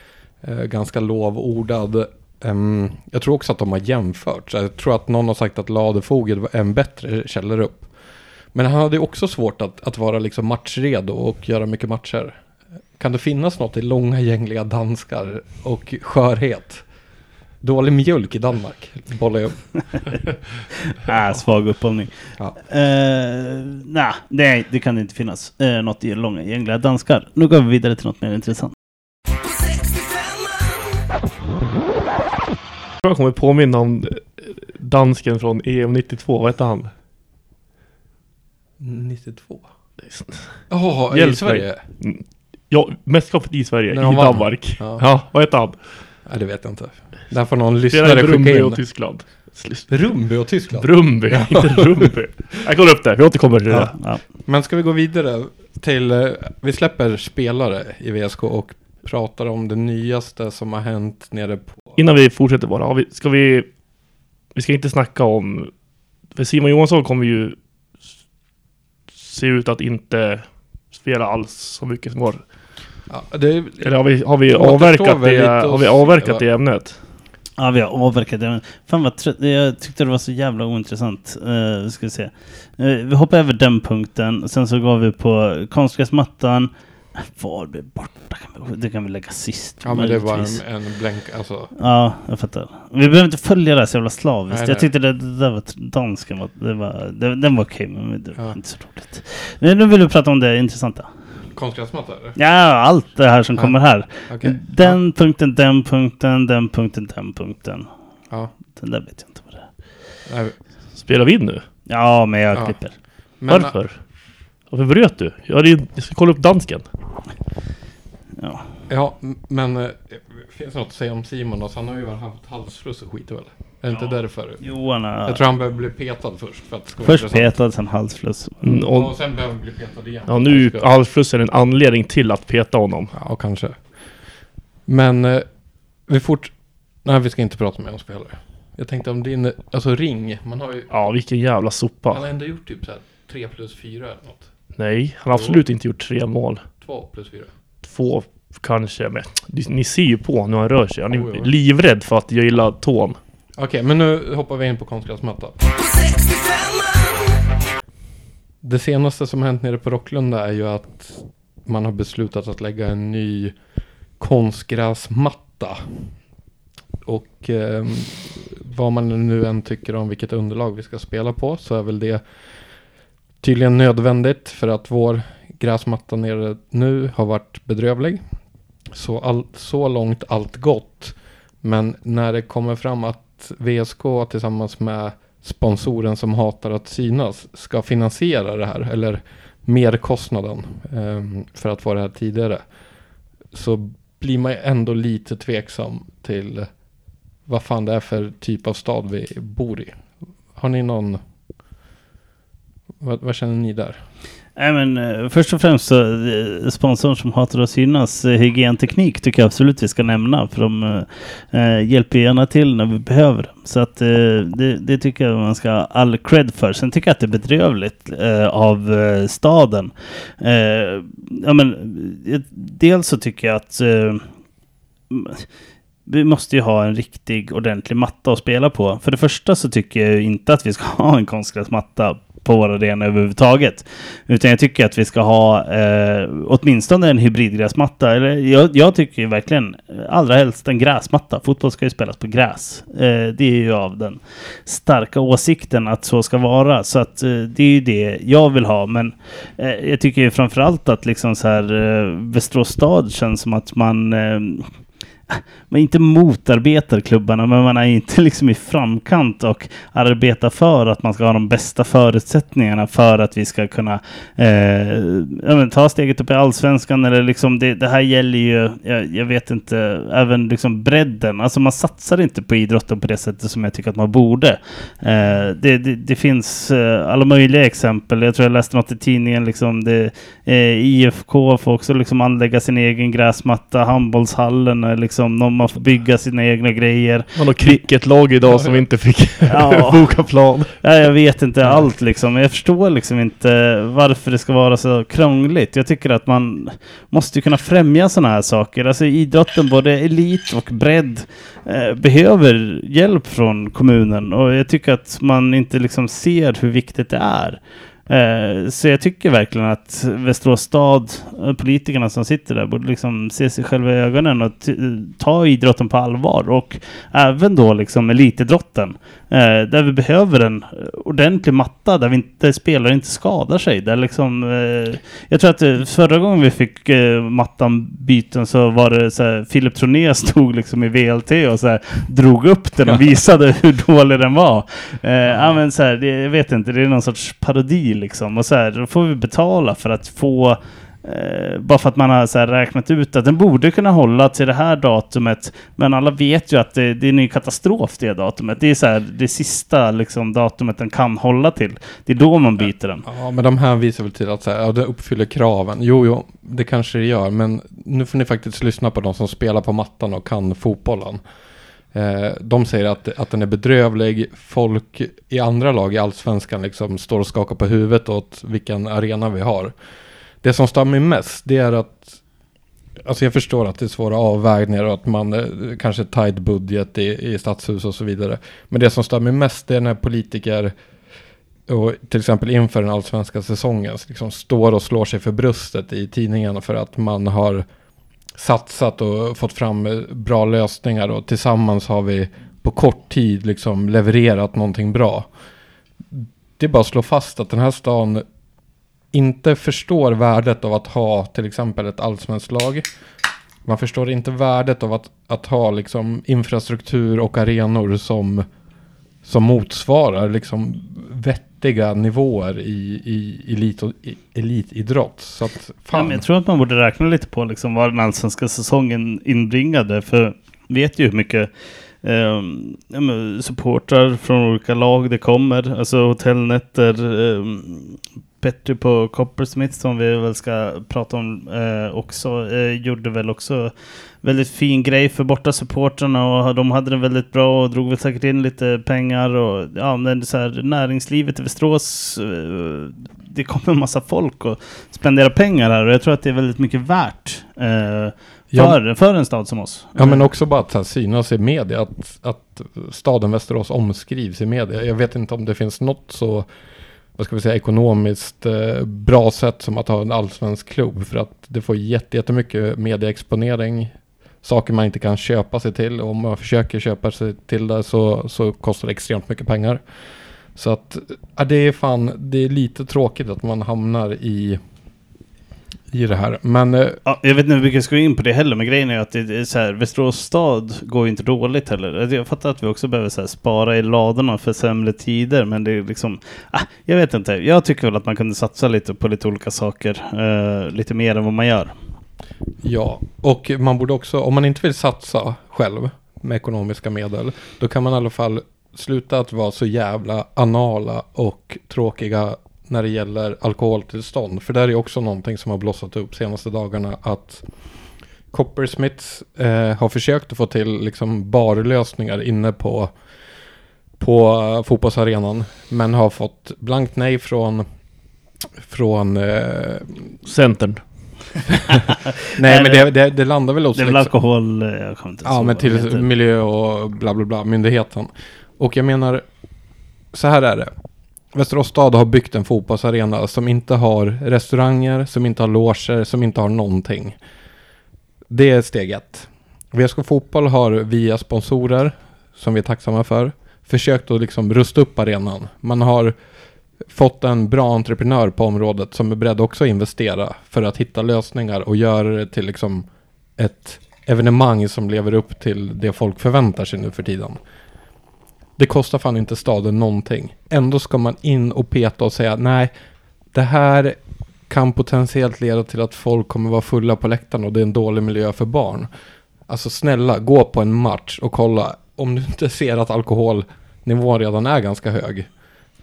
Eh, ganska lovordad. Ehm, jag tror också att de har jämfört. Så jag tror att någon har sagt att Ladefoged var en bättre Källerup. Men han hade ju också svårt att, att vara liksom matchredo och göra mycket matcher. Kan det finnas något i långa gängliga danskar och skörhet? Dålig mjölk i Danmark, bollar jag upp. Ah, svag uppehållning. Ja. Eh, nej, nej, det kan det inte finnas eh, något i långa gängliga danskar. Nu går vi vidare till något mer intressant. På 65 Jag kommer påminna om eh, dansken från EM 92. Vad hette han? 92? Jaha, i Hjälp Sverige? Ja, mästerskapet i Sverige, När i de vann. Danmark. Ja. Ja. vad hette han? Nej, det vet jag inte. Där får någon Spelade lyssnare i skicka Brumby in. och Tyskland. Rumby och Tyskland? Brumby, inte Rumby. Jag kollar upp det, vi återkommer till det. Ja, ja. Men ska vi gå vidare till... eh, Vi släpper spelare i VSK och pratar om det nyaste som har hänt nere på... Innan vi fortsätter bara, har vi, ska vi... Vi ska inte snacka om... För Simon Johansson kommer ju s- se ut att inte spela alls så mycket som går. Ja, det, Eller har vi, har vi avverkat det, har vi avverkat det ämnet? Ja, vi har avverkat det. Fan vad trött. Jag tyckte det var så jävla ointressant. Uh, ska vi se. Eh, vi hoppar över den punkten. Sen så går vi på konstgräsmattan. Varberg borta kan vi, det kan vi lägga sist. Ja men det var en, en blänk, alltså. Ja, jag fattar. Vi behöver inte följa det här så jävla slaviskt. Nej, jag tyckte det, det där var dansken var, det var, det, den var okej men det var Ja. inte så roligt. Men nu vill du prata om det intressanta. Konstgräsmatta? Ja, allt det här som Ja. kommer här. Okej. Den punkten, den punkten, den punkten, den punkten. Ja. Den där vet jag inte vad det är. Nej, Spelar vi in nu? Ja, men jag Ja. klipper. men, Varför? Varför bröt du? Jag, hade, ju- jag ska kolla upp dansken. Ja. Ja, men eh, finns det något att säga om Simon? Alltså, han har ju haft halsfluss och skit väl? Är det inte därför? Johan har Jag tror han behöver bli petad först för att det ska vara först intressant. petad, sen halsfluss. Mm, och, Och sen behöver han bli petad igen. ja, nu Ska- halsfluss är en anledning till att peta honom. Ja, kanske. Men eh, vi fort... Nej, vi ska inte prata mer om spelare. Jag tänkte om din, alltså ring, man har ju... Ja, vilken jävla Han har sopa. ändå gjort typ så här 3 plus 4 eller något. Nej, han har absolut inte gjort tre mål. 2 plus 4. Två kanske, men ni ser ju på när han rör sig. Han är Jo, jo. livrädd för att jag gillar tån. Okej, men nu hoppar vi in på konstgräsmatta. Det senaste som hänt nere på Rocklunda är ju att man har beslutat att lägga en ny konstgräsmatta. Och eh, vad man nu än tycker om vilket underlag vi ska spela på så är väl det tydligen nödvändigt för att vår gräsmatta nere nu har varit bedrövlig. Så, all, så långt allt gott. Men när det kommer fram att VSK tillsammans med sponsoren som hatar att synas ska finansiera det här eller merkostnaden ehm, för att få det här tidigare så blir man ju ändå lite tveksam till vad fan det är för typ av stad vi bor i. Har ni någon vad, vad känner ni där? Nej men eh, först och främst så eh, sponsorn som hatar att synas, eh, Hygienteknik, tycker jag absolut vi ska nämna. För de eh, hjälper gärna till när vi behöver dem. Så att eh, det, det tycker jag man ska ha all cred för. Sen tycker jag att det är bedrövligt eh, av eh, staden. Eh, ja, men, dels så tycker jag att eh, vi måste ju ha en riktig ordentlig matta att spela på. För det första så tycker jag inte att vi ska ha en konstgräsmatta på vår arena överhuvudtaget. Utan jag tycker att vi ska ha eh, åtminstone en hybridgräsmatta. Eller jag, jag tycker ju verkligen eh, allra helst en gräsmatta. Fotboll ska ju spelas på gräs. Eh, det är ju av den starka åsikten att så ska vara. Så att eh, det är ju det jag vill ha. Men eh, jag tycker ju framförallt att liksom så här eh, Västerås stad känns som att man eh, man inte motarbetar klubbarna, men man är inte liksom i framkant och arbetar för att man ska ha de bästa förutsättningarna för att vi ska kunna eh, ta steget upp i allsvenskan. Eller liksom det, det här gäller ju, jag, jag vet inte, även liksom bredden. Alltså man satsar inte på idrotten på det sättet som jag tycker att man borde. Eh, det, det, det finns eh, alla möjliga exempel. Jag tror jag läste något i tidningen. Liksom det, eh, IFK får också liksom anlägga sin egen gräsmatta. Handbollshallen liksom liksom, de man får bygga sina egna grejer. Man har cricketlag idag som inte fick Ja. boka plan. Ja, jag vet inte allt liksom. Jag förstår liksom inte varför det ska vara så krångligt. Jag tycker att man måste ju kunna främja sådana här saker. Alltså idrotten, både elit och bredd, eh, behöver hjälp från kommunen. Och jag tycker att man inte liksom ser hur viktigt det är. Eh, Så jag tycker verkligen att Västerås stad, eh, politikerna som sitter där, borde liksom se sig själva i ögonen och ta idrotten på allvar. Och även då liksom elitidrotten. eh, Där vi behöver en ordentlig matta där vi inte, spelare inte skadar sig. Där liksom, jag tror att förra gången vi fick mattan byten så var det så här, Filip Troné stod liksom i VLT och så här, drog upp den och visade hur dålig den var. Ja, men så här, jag vet inte, det är någon sorts parodi liksom. Och så här, då får vi betala för att få Eh, bara för att man har så här räknat ut att den borde kunna hålla till det här datumet. Men alla vet ju att det, det är en katastrof det datumet. Det är så här, det sista liksom, datumet den kan hålla till. Det är då man byter den. Ja, men de här visar väl till att så här, ja, det uppfyller kraven. Jo, jo, det kanske det gör, men nu får ni faktiskt lyssna på de som spelar på mattan och kan fotbollen. Eh, de säger att, att den är bedrövlig. Folk i andra lag i allsvenskan liksom står och skakar på huvudet åt vilken arena vi har. Det som stör mig mest, det är att Alltså jag förstår att det är svåra avvägningar och att man eh, kanske tajt budget i, i stadshus och så vidare. Men det som stör mig mest det är när politiker och till exempel inför den allsvenska säsongen liksom står och slår sig för bröstet i tidningarna för att man har satsat och fått fram eh, bra lösningar och tillsammans har vi på kort tid liksom levererat någonting bra. Det är bara att slå fast att den här stan inte förstår värdet av att ha till exempel ett allsvenskt lag. Man förstår inte värdet av att, att ha liksom infrastruktur och arenor som, som motsvarar liksom vett vettiga nivåer i, i, elit, i elitidrott. Så att, Ja, fan. men jag tror att man borde räkna lite på liksom vad den allsvenska säsongen inbringade. För vi vet ju hur mycket eh, supportrar från olika lag det kommer. Alltså hotellnätter. Eh, Petri på Coppersmith som vi väl ska prata om eh, också. Eh, gjorde väl också väldigt fin grej för borta supportrarna och de hade det väldigt bra och drog väl säkert in lite pengar och ja, men så här, näringslivet i Västerås eh, det kommer en massa folk och spenderar pengar här och jag tror att det är väldigt mycket värt eh, för, för en stad som oss. Ja men också bara att här, synas i media, att, att staden Västerås omskrivs i media. Jag vet inte om det finns något så, vad ska vi säga, ekonomiskt eh, bra sätt som att ha en allsvensk klubb. För att det får jättemycket medieexponering, saker man inte kan köpa sig till. Och om man försöker köpa sig till det så, så kostar det extremt mycket pengar. Så att, ja, det är fan, det är lite tråkigt att man hamnar i, i det här. Men eh, Ja, jag vet inte hur mycket jag ska gå in på det heller, men grejen är att det är så här, Västerås stad går ju inte dåligt heller. Jag fattar att vi också behöver så här, spara i ladorna för sämre tider, men det är liksom... Ah, jag vet inte. Jag tycker väl att man kunde satsa lite på lite olika saker. eh, lite mer än vad man gör. Ja, och man borde också, om man inte vill satsa själv med ekonomiska medel, då kan man i alla fall sluta att vara så jävla anala och tråkiga när det gäller alkoholtillstånd. För det är också någonting som har blossat upp senaste dagarna att Coppersmiths eh, har försökt att få till liksom barlösningar inne på, på eh, fotbollsarenan. Men har fått blankt nej från, från eh, Centern. Nej, men det, det, det landar väl hos Det är väl liksom- alkohol... eh, Jag kommer inte Ja, men till miljö och bla bla bla, myndigheten. Och jag menar, så här är det. Västerås stad har byggt en fotbollsarena som inte har restauranger, som inte har loger, som inte har någonting. Det är steg ett. VSK Fotboll har via sponsorer, som vi är tacksamma för, försökt att liksom rusta upp arenan. Man har fått en bra entreprenör på området som är beredd också att investera för att hitta lösningar och göra det till liksom ett evenemang som lever upp till det folk förväntar sig nu för tiden. Det kostar fan inte staden någonting. Ändå ska man in och peta och säga nej, det här kan potentiellt leda till att folk kommer vara fulla på läktaren och det är en dålig miljö för barn. Alltså snälla, gå på en match och kolla. Om du inte ser att alkoholnivån redan är ganska hög.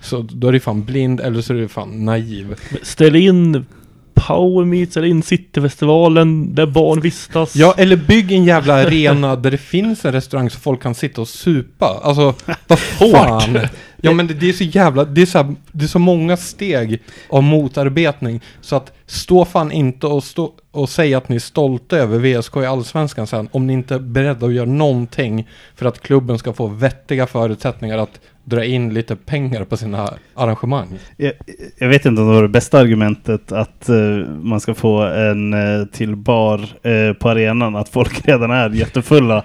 Så då är du fan blind eller så är du fan naiv. Ställ in Power Meets eller in Cityfestivalen där barn vistas. Ja, eller bygg en jävla arena där det finns en restaurang så folk kan sitta och supa. Alltså, vad fan. Ja, men det, det är så jävla, det är så, här, det är så många steg av motarbetning. Så att stå fan inte och, stå, och säga att ni är stolta över VSK i Allsvenskan sen. Om ni inte är beredda att göra någonting för att klubben ska få vettiga förutsättningar att dra in lite pengar på sina arrangemang. Jag, jag vet inte om det var det bästa argumentet att eh, man ska få en uh, till bar eh, på arenan, att folk redan är jättefulla.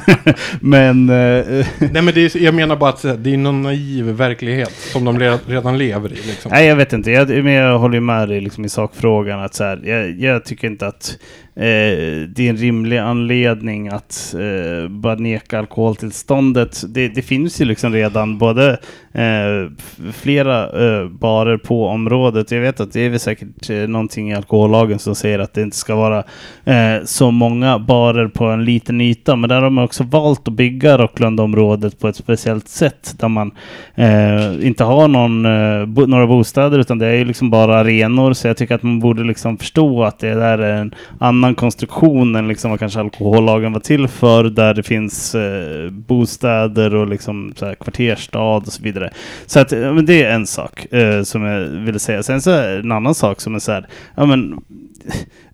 Men Nej men är, jag menar bara att det är någon naiv verklighet som de re- redan lever i liksom. Nej, jag vet inte. Jag, men jag håller ju med dig liksom i sakfrågan. Att så här, jag, jag tycker inte att Eh, det är en rimlig anledning att eh, bara neka alkoholtillståndet. Det, det finns ju liksom redan både eh, flera eh, barer på området. Jag vet att det är väl säkert eh, någonting i alkohollagen som säger att det inte ska vara eh, så många barer på en liten yta. Men där har man också valt att bygga Rocklandområdet på ett speciellt sätt där man eh, inte har någon, eh, bo, några bostäder utan det är ju liksom bara arenor. Så jag tycker att man borde liksom förstå att det där är en annan konstruktion än liksom vad kanske alkohollagen var till för. Där det finns eh, bostäder och liksom så här kvarterstad och så vidare. Så att, ja, men det är en sak eh, som jag ville säga. Sen så är det en annan sak som är så här, ja men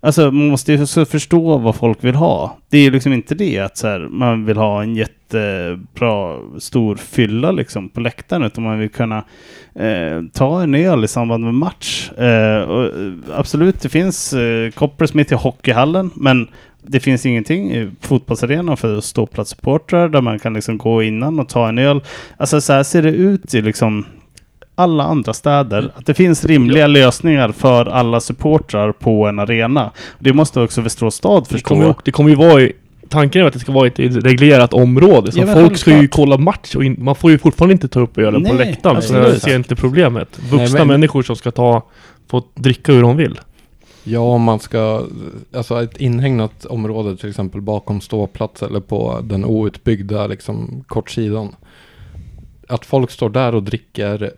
Alltså man måste ju också förstå vad folk vill ha. Det är ju liksom inte det att så här, man vill ha en jättebra stor fylla liksom på läktaren utan man vill kunna eh, ta en öl i samband med match. Eh, och, eh, absolut, det finns eh, Coppersmith i hockeyhallen men det finns ingenting i fotbollsarenan för ståplatssupportrar där man kan liksom gå innan och ta en öl. Alltså så här ser det ut i liksom alla andra städer. Att det finns rimliga lösningar för alla supportrar på en arena. Det måste också Västerås stad Det förstå. kommer, det kommer ju vara i, Tanken är att det ska vara ett reglerat område. Så Ja, folk ska ju kolla match och in, man får ju fortfarande inte ta upp ölen på läktaren. Så jag ser inte problemet. Vuxna Nej, men- människor som ska ta, få dricka hur de vill. Ja, om man ska, alltså ett inhägnat område till exempel bakom ståplats eller på den outbyggda liksom kortsidan. Att folk står där och dricker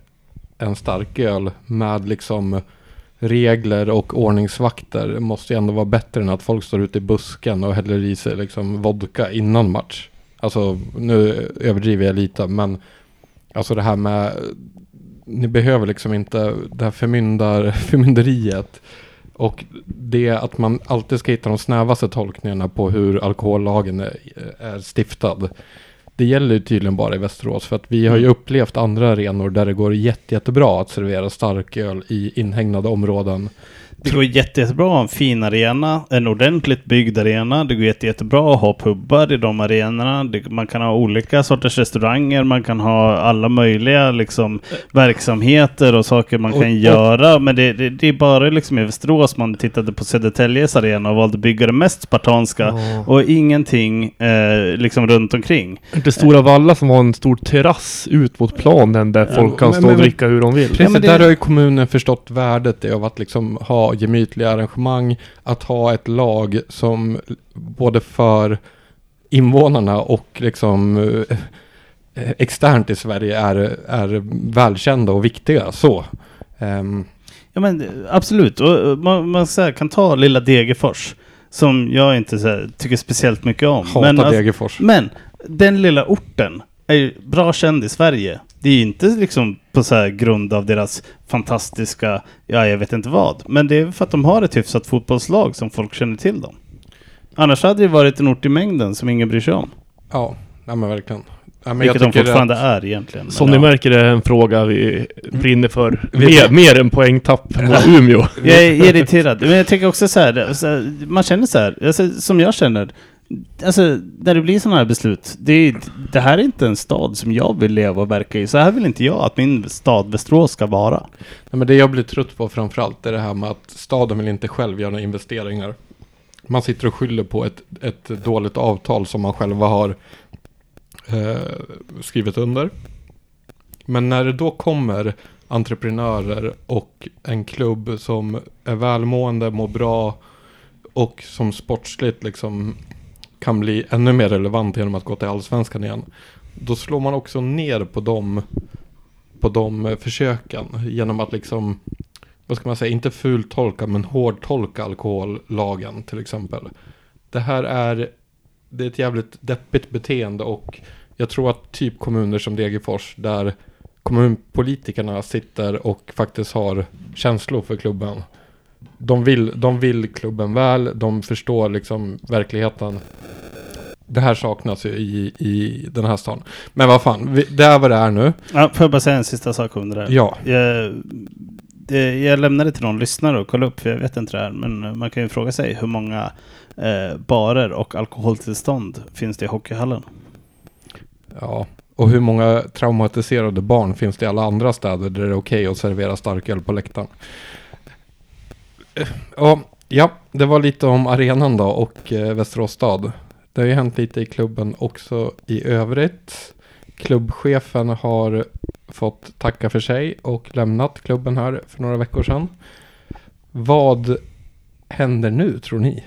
en starköl med liksom regler och ordningsvakter måste ju ändå vara bättre än att folk står ute i busken och häller i sig liksom vodka innan match. Alltså nu överdriver jag lite men alltså det här med ni behöver liksom inte det här förmyndar, förmynderiet och det att man alltid ska hitta de snävaste tolkningarna på hur alkohollagen är, är stiftad. Det gäller tydligen bara i Västerås för att vi har ju upplevt andra arenor där det går jätte, jättebra att servera starköl i inhägnade områden. Det går jätte, jättebra att ha en fin arena, en ordentligt byggd arena. Det går jätte, jättebra att ha pubbar i de arenorna. Det, man kan ha olika sorters restauranger, man kan ha alla möjliga liksom, verksamheter och saker man Och- kan och- göra. Men det, det, det är bara liksom i Västerås man tittade på Södertäljes arena och valde att bygga det mest spartanska. Ja. Och ingenting eh, liksom runt omkring. Inte Stora Valla som har en stor terrass ut mot planen där folk kan men- stå och dricka hur de vill. Precis, men det- där har ju kommunen förstått värdet av att liksom ha gemytliga arrangemang, att ha ett lag som både för invånarna och liksom eh, externt i Sverige är, är välkända och viktiga. Så. Ehm, Ja men eh, absolut, och och man, man här, kan ta lilla Degerfors. Som jag inte här, tycker speciellt mycket om. hatar men, alltså- Degerfors. men den lilla orten är ju bra känd i Sverige. Det är inte liksom på så här grund av deras fantastiska, ja jag vet inte vad. Men det är för att de har ett hyfsat fotbollslag som folk känner till dem. Annars hade det varit en ort i mängden som ingen bryr sig om. Ja, nej men verkligen. Ja, men Vilket de fortfarande att- är egentligen. Som ni ja. märker är en fråga vi brinner för. Vi- Mer, mer än poängtapp mot Umeå. Jag är irriterad. Men jag tänker också så här, så här, man känner så här, alltså, som jag känner. Alltså, när det blir sådana här beslut. Det, är- det här är inte en stad som jag vill leva och verka i. Så här vill inte jag att min stad Västerås ska vara. Nej, men det jag blir trött på framförallt är det här med att staden vill inte själv göra några investeringar. Man sitter och skyller på ett, ett dåligt avtal som man själva har eh, skrivit under. Men när det då kommer entreprenörer och en klubb som är välmående, mår bra och som sportsligt liksom kan bli ännu mer relevant genom att gå till allsvenskan igen. Då slår man också ner på de, på de eh, försöken genom att liksom, vad ska man säga, inte fultolka men hårdtolka alkohollagen till exempel. Det här är, det är ett jävligt deppigt beteende och jag tror att typ kommuner som Degerfors där kommunpolitikerna sitter och faktiskt har känslor för klubben. De vill, de vill klubben väl, de förstår liksom verkligheten. Det här saknas ju i, i den här stan. Men vad fan, vi, det är vad det är nu. Ja, får jag bara säga en sista sak om det? Ja, Jag, det, jag lämnade till någon lyssnare och kolla upp, för jag vet inte det här. Men man kan ju fråga sig hur många eh, barer och alkoholtillstånd finns det i hockeyhallen? Ja, och hur många traumatiserade barn finns det i alla andra städer där det är okej att servera starköl på läktaren? Eh, Ja, ja, det var lite om arenan då och eh, Västerås stad. Det har ju hänt lite i klubben också i övrigt. Klubbchefen har fått tacka för sig och lämnat klubben här för några veckor sedan. Vad händer nu tror ni?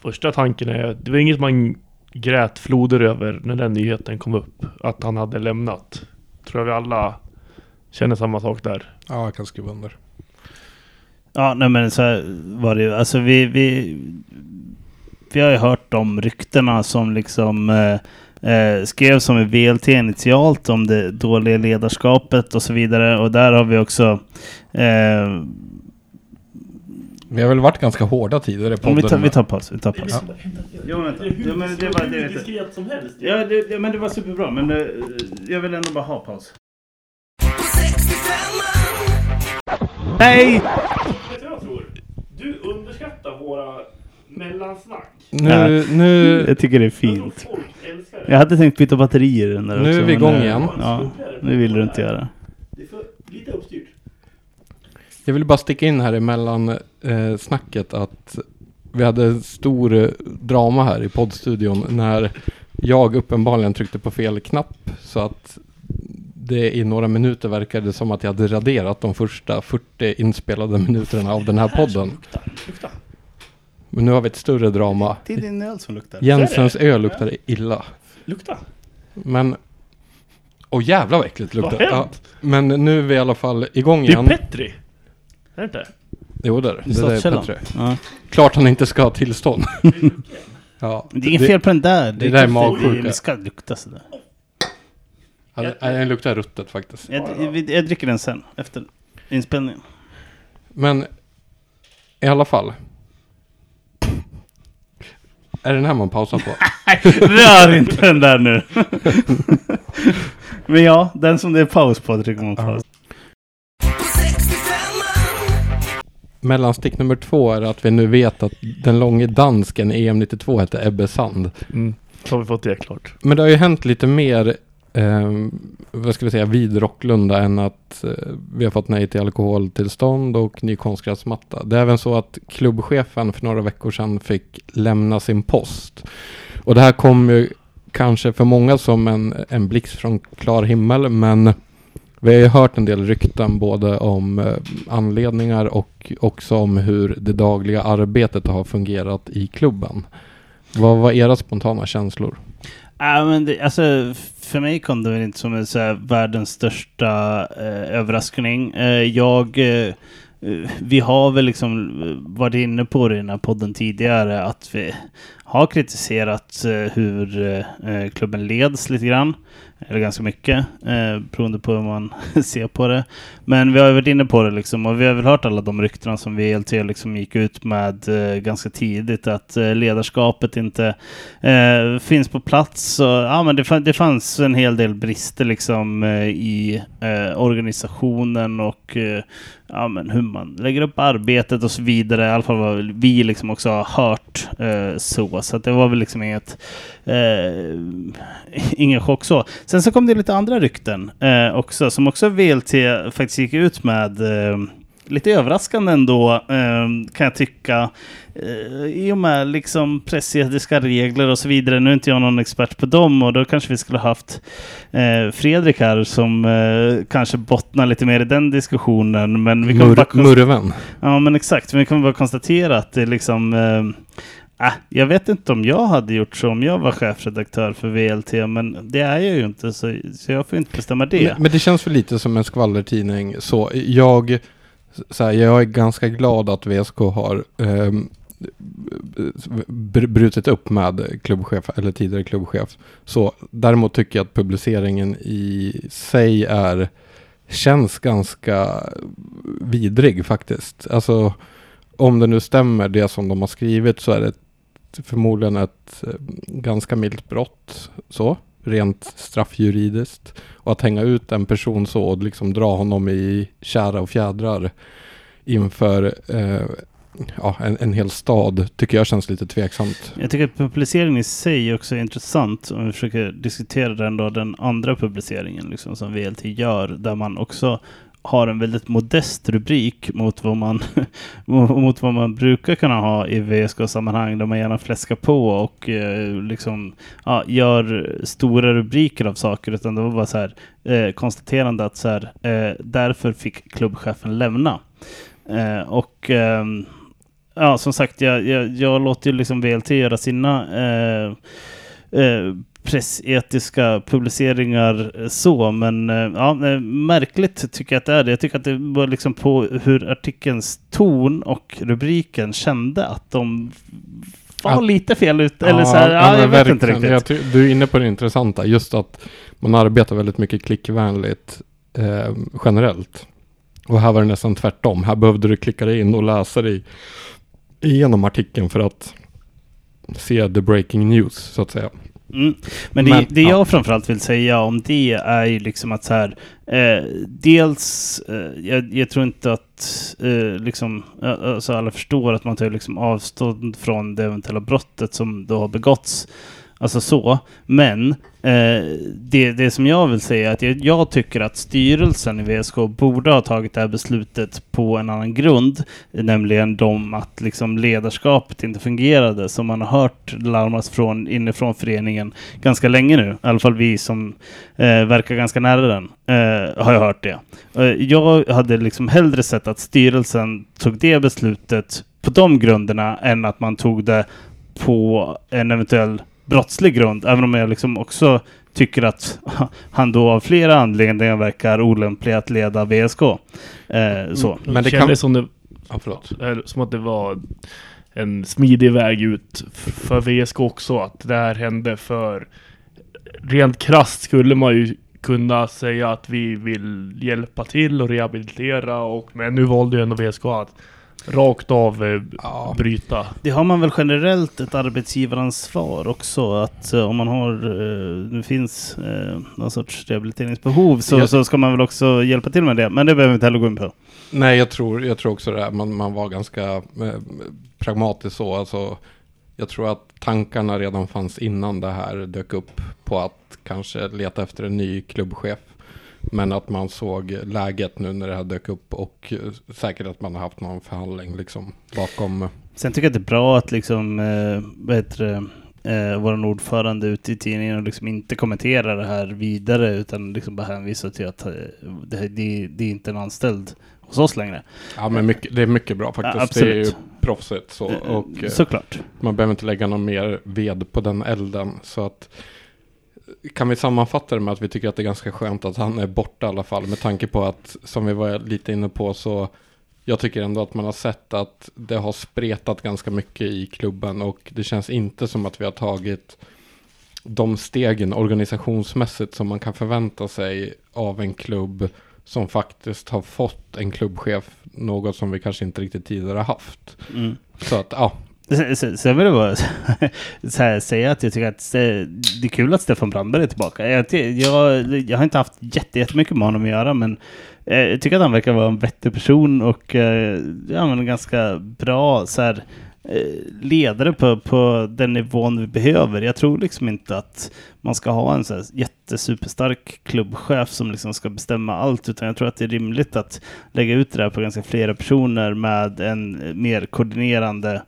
Första tanken är, det var inget man grät floder över när den nyheten kom upp. Att han hade lämnat. Tror jag vi alla känner samma sak där. Ja, jag kan skriva under. Ja, nej men så var det ju. Alltså vi, vi, vi har ju hört de ryktena som liksom eh, eh, skrevs om i VLT initialt om det dåliga ledarskapet och så vidare. Och där har vi också eh, Vi har väl varit ganska hårda tidigare podden. vi, tar, vi tar paus. Vi tar paus. Ja. Ja, vänta. Men det var- det diskret som helst. Ja, det, men det var superbra. Men eh, jag vill ändå bara ha paus. På 65 Nej! Vet du vad jag tror? Du underskattar våra mellansnack. Nu, nu, Jag tycker det är fint. Jag hade tänkt byta batterier i den där Nu också, är vi men, igång eh, igen. Ja, det vill du inte göra. Det är för lite uppstyrt. jag vill bara sticka in här emellan eh, snacket att vi hade stor eh, drama här i poddstudion när jag uppenbarligen tryckte på fel knapp så att det i några minuter verkade som att jag hade raderat de första 40 inspelade minuterna av den här podden. Lukta, lukta. Men nu har vi ett större drama. Det är din öl som luktar. Jensens öl luktar illa. Lukta. Men... Åh jävlar vad äckligt det Vad luktar. Ja, men nu är vi i alla fall igång Det är igen. Petri. Är det inte? Jo där, det där är. Petri. Ja. Klart han inte ska ha tillstånd. ja, Det är inget fel på den där. det där är magsjuka. Det ska lukta sådär. Ja, det- nej, den luktar ruttet faktiskt. Jag, jag, jag dricker den sen, efter inspelningen. Men i alla fall. Är det den här man pausar på? Rör inte den där nu! Men ja, den som det är paus på trycker man paus. På 65 Mellanstick nummer två är att vi nu vet att den långe dansken EM 92 hette Ebbe Sand. Mm. Så har vi fått det klart. Men det har ju hänt lite mer, eh, vad ska vi säga, vid Rocklunda än att eh, vi har fått nej till alkoholtillstånd och ny konstgräsmatta. Det är även så att klubbchefen för några veckor sedan fick lämna sin post. Och det här kom ju kanske för många som en, en blixt från klar himmel, men vi har ju hört en del rykten både om eh, anledningar och också om hur det dagliga arbetet har fungerat i klubben. Vad var era spontana känslor? Ja, men det, alltså, för mig kom det väl inte som en så här, världens största eh, överraskning. Eh, jag, eh, vi har väl liksom eh, varit inne på det i den här podden tidigare att vi har kritiserat eh, hur eh, eh klubben leds lite grann. Eller ganska mycket, eh, beroende på hur man ser på det. Men vi har ju varit inne på det liksom och vi har väl hört alla de ryktena som VLT liksom gick ut med eh, ganska tidigt att eh, ledarskapet inte eh, finns på plats. Och, ja, men det, det fanns en hel del brister liksom eh, i eh, organisationen och eh, ja, men hur man lägger upp arbetet och så vidare. I alla fall vad vi liksom också har hört eh, så. Så att det var väl liksom inget, eh, ingen chock så. Sen så kom det lite andra rykten eh, också som också VLT faktiskt gick ut med. Eh, Lite överraskande ändå eh, kan jag tycka. Eh, I och med liksom pressetiska regler och så vidare. Nu är inte jag någon expert på dem och då kanske vi skulle haft eh, Fredrik här som eh, kanske bottnar lite mer i den diskussionen. Men vi kan Mur- bara murven. Ja men exakt, men vi kan bara konstatera att det är liksom eh, äh, jag vet inte om jag hade gjort så om jag var chefredaktör för VLT, men det är jag ju inte, så, så jag får inte bestämma det. Men, men det känns väl lite som en skvallertidning. Så jag, så här, jag är ganska glad att VSK har eh, brutit upp med klubbchef eller tidigare klubbchef. Så däremot tycker jag att publiceringen i sig är känns ganska vidrig faktiskt. Alltså om det nu stämmer det som de har skrivit så är det förmodligen ett ehm, ganska milt brott så rent straffjuridiskt. Och att hänga ut en person så och liksom dra honom i kära och fjädrar inför eh, ja, en, en hel stad tycker jag känns lite tveksamt. Jag tycker att publiceringen i sig också är intressant om vi försöker diskutera den då, den andra publiceringen liksom, som VLT gör, där man också har en väldigt modest rubrik mot vad man, mot vad man brukar kunna ha i VSK-sammanhang där man gärna fläskar på och eh, liksom, ja, gör stora rubriker av saker. Utan det var bara så här, eh, konstaterande att så här, eh, därför fick klubbchefen lämna. Eh, och ehm, ja, som sagt, jag, jag, jag låter ju liksom VLT göra sina eh, eh, pressetiska publiceringar eh, så, men eh, ja, eh, märkligt tycker jag att det är det. Jag tycker att det var liksom på hur artikelns ton och rubriken kände att de var Ja. lite fel ut. Eller så här, ja, jag vet inte riktigt. Du är inne på det intressanta, just att man arbetar väldigt mycket klickvänligt eh, generellt. Och här var det nästan tvärtom. Här behövde du klicka dig in och läsa dig igenom artikeln för att se the breaking news så att säga. Mm. Men det, Men, det ja. jag framförallt vill säga om det är ju liksom att så här, eh, dels, eh, jag, jag tror inte att eh, liksom, eh, alltså alla förstår att man tar liksom avstånd från det eventuella brottet som då har begåtts. Alltså så. Men eh, det, det som jag vill säga är att jag, jag tycker att styrelsen i VSK borde ha tagit det här beslutet på en annan grund. Nämligen de att liksom ledarskapet inte fungerade som man har hört larmas från inifrån föreningen ganska länge nu. I alla fall vi som eh, verkar ganska nära den eh, har jag hört det. Eh, jag hade liksom hellre sett att styrelsen tog det beslutet på de grunderna än att man tog det på en eventuell brottslig grund, även om jag liksom också tycker att han då av flera anledningar verkar olämplig att leda VSK. Eh, så. Men Men det kan- som, det, Ja, förlåt. eller som att det var en smidig väg ut för VSK också. Att det här hände för rent krasst skulle man ju kunna säga att vi vill hjälpa till och rehabilitera och men nu valde ju ändå VSK att rakt av eh, Ja. bryta. Det har man väl generellt ett arbetsgivaransvar också att eh, om man har, eh, det finns eh, någon sorts rehabiliteringsbehov så, Jag- så ska man väl också hjälpa till med det. Men det behöver vi inte heller gå in på. Nej, jag tror, jag tror också det. Här. Man, man var ganska eh, pragmatisk så. Alltså, jag tror att tankarna redan fanns innan det här dök upp på att kanske leta efter en ny klubbchef. Men att man såg läget nu när det här dök upp och säkert att man har haft någon förhandling liksom bakom. Sen tycker jag att det är bra att liksom, eh, det, eh, vår ordförande ute i tidningen och liksom inte kommenterar det här vidare utan liksom bara hänvisar till att eh, det, det, det är inte en anställd hos oss längre. Ja, men mycket, det är mycket bra faktiskt. Ja, det är ju absolut. proffsigt så. Eh, Och, eh, Såklart. Man behöver inte lägga någon mer ved på den elden. Så att kan vi sammanfatta det med att vi tycker att det är ganska skönt att han är borta i alla fall. Med tanke på att, som vi var lite inne på, så jag tycker ändå att man har sett att det har spretat ganska mycket i klubben. Och det känns inte som att vi har tagit de stegen organisationsmässigt som man kan förvänta sig av en klubb som faktiskt har fått en klubbchef. Något som vi kanske inte riktigt tidigare haft. Mm. Så att, ja, Sen- vill jag bara så här, säga att jag tycker att det är kul att Stefan Brandberg är tillbaka. Jag, jag, jag har inte haft jätte- jättemycket med honom att göra men eh, jag tycker att han verkar vara en vettig person och eh, ja, men ganska bra så här, Eh, ledare på, på den nivån vi behöver. Jag tror liksom inte att man ska ha en så här jättesuperstark klubbchef som liksom ska bestämma allt utan jag tror att det är rimligt att lägga ut det där på ganska flera personer med en mer koordinerande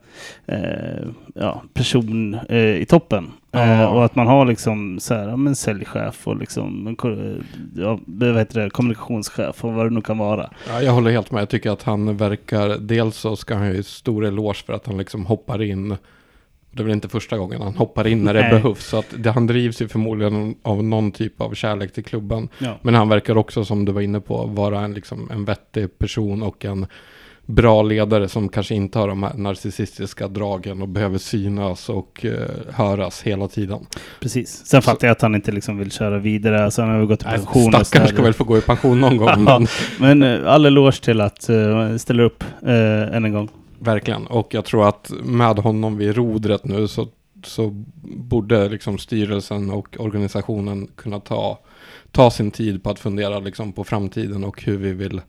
eh, ja, person eh, i toppen. Eh, och att man har liksom så här, men säljchef och liksom en, ja, vad heter det, kommunikationschef och vad det nu kan vara. Ja, jag håller helt med. Jag tycker att han verkar, dels så ska han ju stor eloge för att han liksom hoppar in. Det är väl inte första gången han hoppar in när det Nej. behövs. Så att det, han drivs ju förmodligen av någon typ av kärlek till klubben. Ja. Men han verkar också, som du var inne på, vara en, liksom, en vettig person och en bra ledare som kanske inte har de här narcissistiska dragen och behöver synas och eh, höras hela tiden. Precis. Sen fattar jag att han inte liksom vill köra vidare. Alltså han har gått i Nej, pension. så Stackaren ska väl få gå i pension någon gång. Men Men eh, all eloge till att uh, ställa upp uh, än en gång. Verkligen, och jag tror att med honom vid rodret nu så, så borde liksom styrelsen och organisationen kunna ta, ta sin tid på att fundera liksom på framtiden och hur vi vill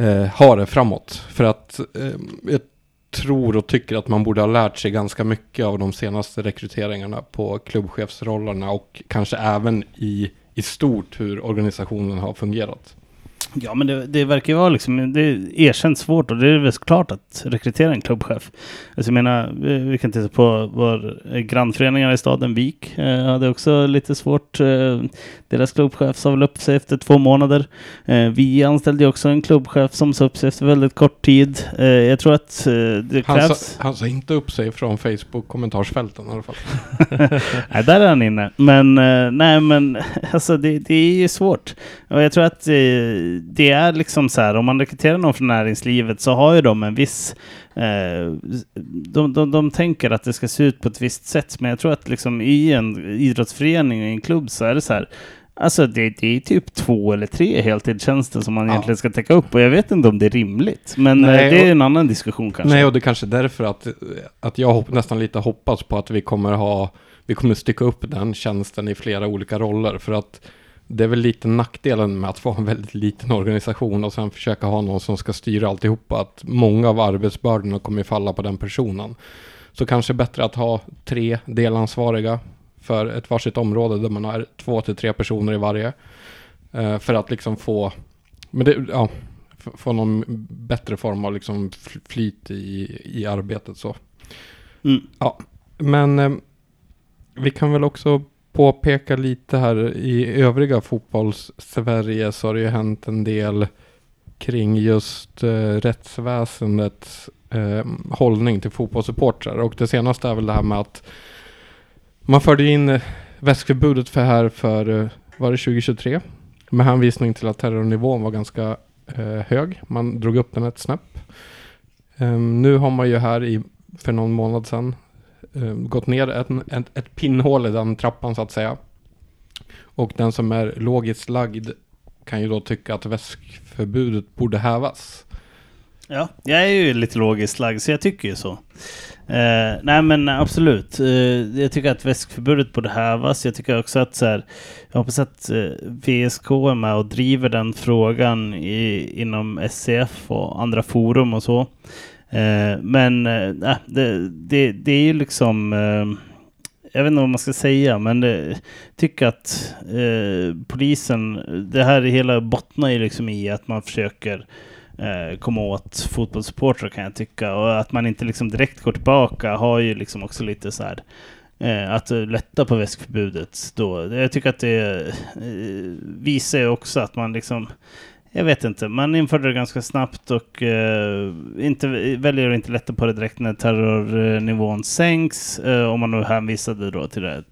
eh, ha det framåt. För att eh, jag tror och tycker att man borde ha lärt sig ganska mycket av de senaste rekryteringarna på klubbchefsrollerna och kanske även i, i stort hur organisationen har fungerat. Ja, men det, det verkar ju vara liksom, det är erkänt svårt och det är väl klart att rekrytera en klubbchef. Alltså jag menar, vi, kan titta på vår eh, grannföreningar i staden, Vik, eh, hade också lite svårt. Eh, deras klubbchef sa väl upp sig efter två månader. Eh, vi anställde ju också en klubbchef som sa upp sig efter väldigt kort tid. Eh, jag tror att eh, det Han krävs... sa, han sa inte upp sig från Facebook-kommentarsfälten i alla fall. nej, där är han inne. Men eh, nej, men alltså det, det är ju svårt. Och jag tror att det är liksom så här, om man rekryterar någon från näringslivet så har ju de en viss eh, de, de, de tänker att det ska se ut på ett visst sätt, men jag tror att liksom i en idrottsförening och i en klubb så är det så här Alltså det, det är typ två eller tre heltidstjänster som man Ja. egentligen ska täcka upp och jag vet inte om det är rimligt. Men Nej, eh, det är och- en annan diskussion kanske. Nej, och det är kanske är därför att, att jag hopp, nästan lite hoppas på att vi kommer ha, vi kommer stycka upp den tjänsten i flera olika roller. För att det är väl lite nackdelen med att vara en väldigt liten organisation och sen försöka ha någon som ska styra alltihopa. Att många av arbetsbördorna kommer falla på den personen. Så kanske bättre att ha tre delansvariga för ett varsitt område där man har två till tre personer i varje. Eh, för att liksom få, men det, ja, få någon bättre form av liksom fl- flyt i, i arbetet så. Mm. Men eh, vi kan väl också påpeka lite här i övriga fotbolls-Sverige så har det ju hänt en del kring just eh, rättsväsendets eh, hållning till fotbollssupportrar. Och det senaste är väl det här med att man förde in väskförbudet för här för, eh, var det 2023? Med hänvisning till att terrornivån var ganska eh, hög. Man drog upp den ett snäpp. Ehm, nu har man ju här i, för någon månad sedan Eh, gått ner ett, ett, ett pinnhål i den trappan så att säga. Och den som är logiskt lagd kan ju då tycka att väskförbudet borde hävas. Ja, jag är ju lite logiskt lagd så jag tycker ju så. Eh, nej men absolut. Eh, jag tycker att väskförbudet borde hävas. Jag tycker också att så här, jag hoppas att eh, VSK är med och driver den frågan i, inom SCF och andra forum och så. Eh, men eh, äh, det, det, det är ju liksom eh, jag vet inte vad man ska säga, men jag tycker att eh, polisen, det här hela bottnar ju liksom i att man försöker eh, komma åt fotbollssupportrar kan jag tycka. Och att man inte liksom direkt går tillbaka har ju liksom också lite så här eh, att lätta på väskförbudet då. Jag tycker att det eh, visar ju också att man liksom jag vet inte, man införde det ganska snabbt och eh, inte, väljer att inte lätta på det direkt när terrornivån sänks. Eh, om man nu hänvisade då till det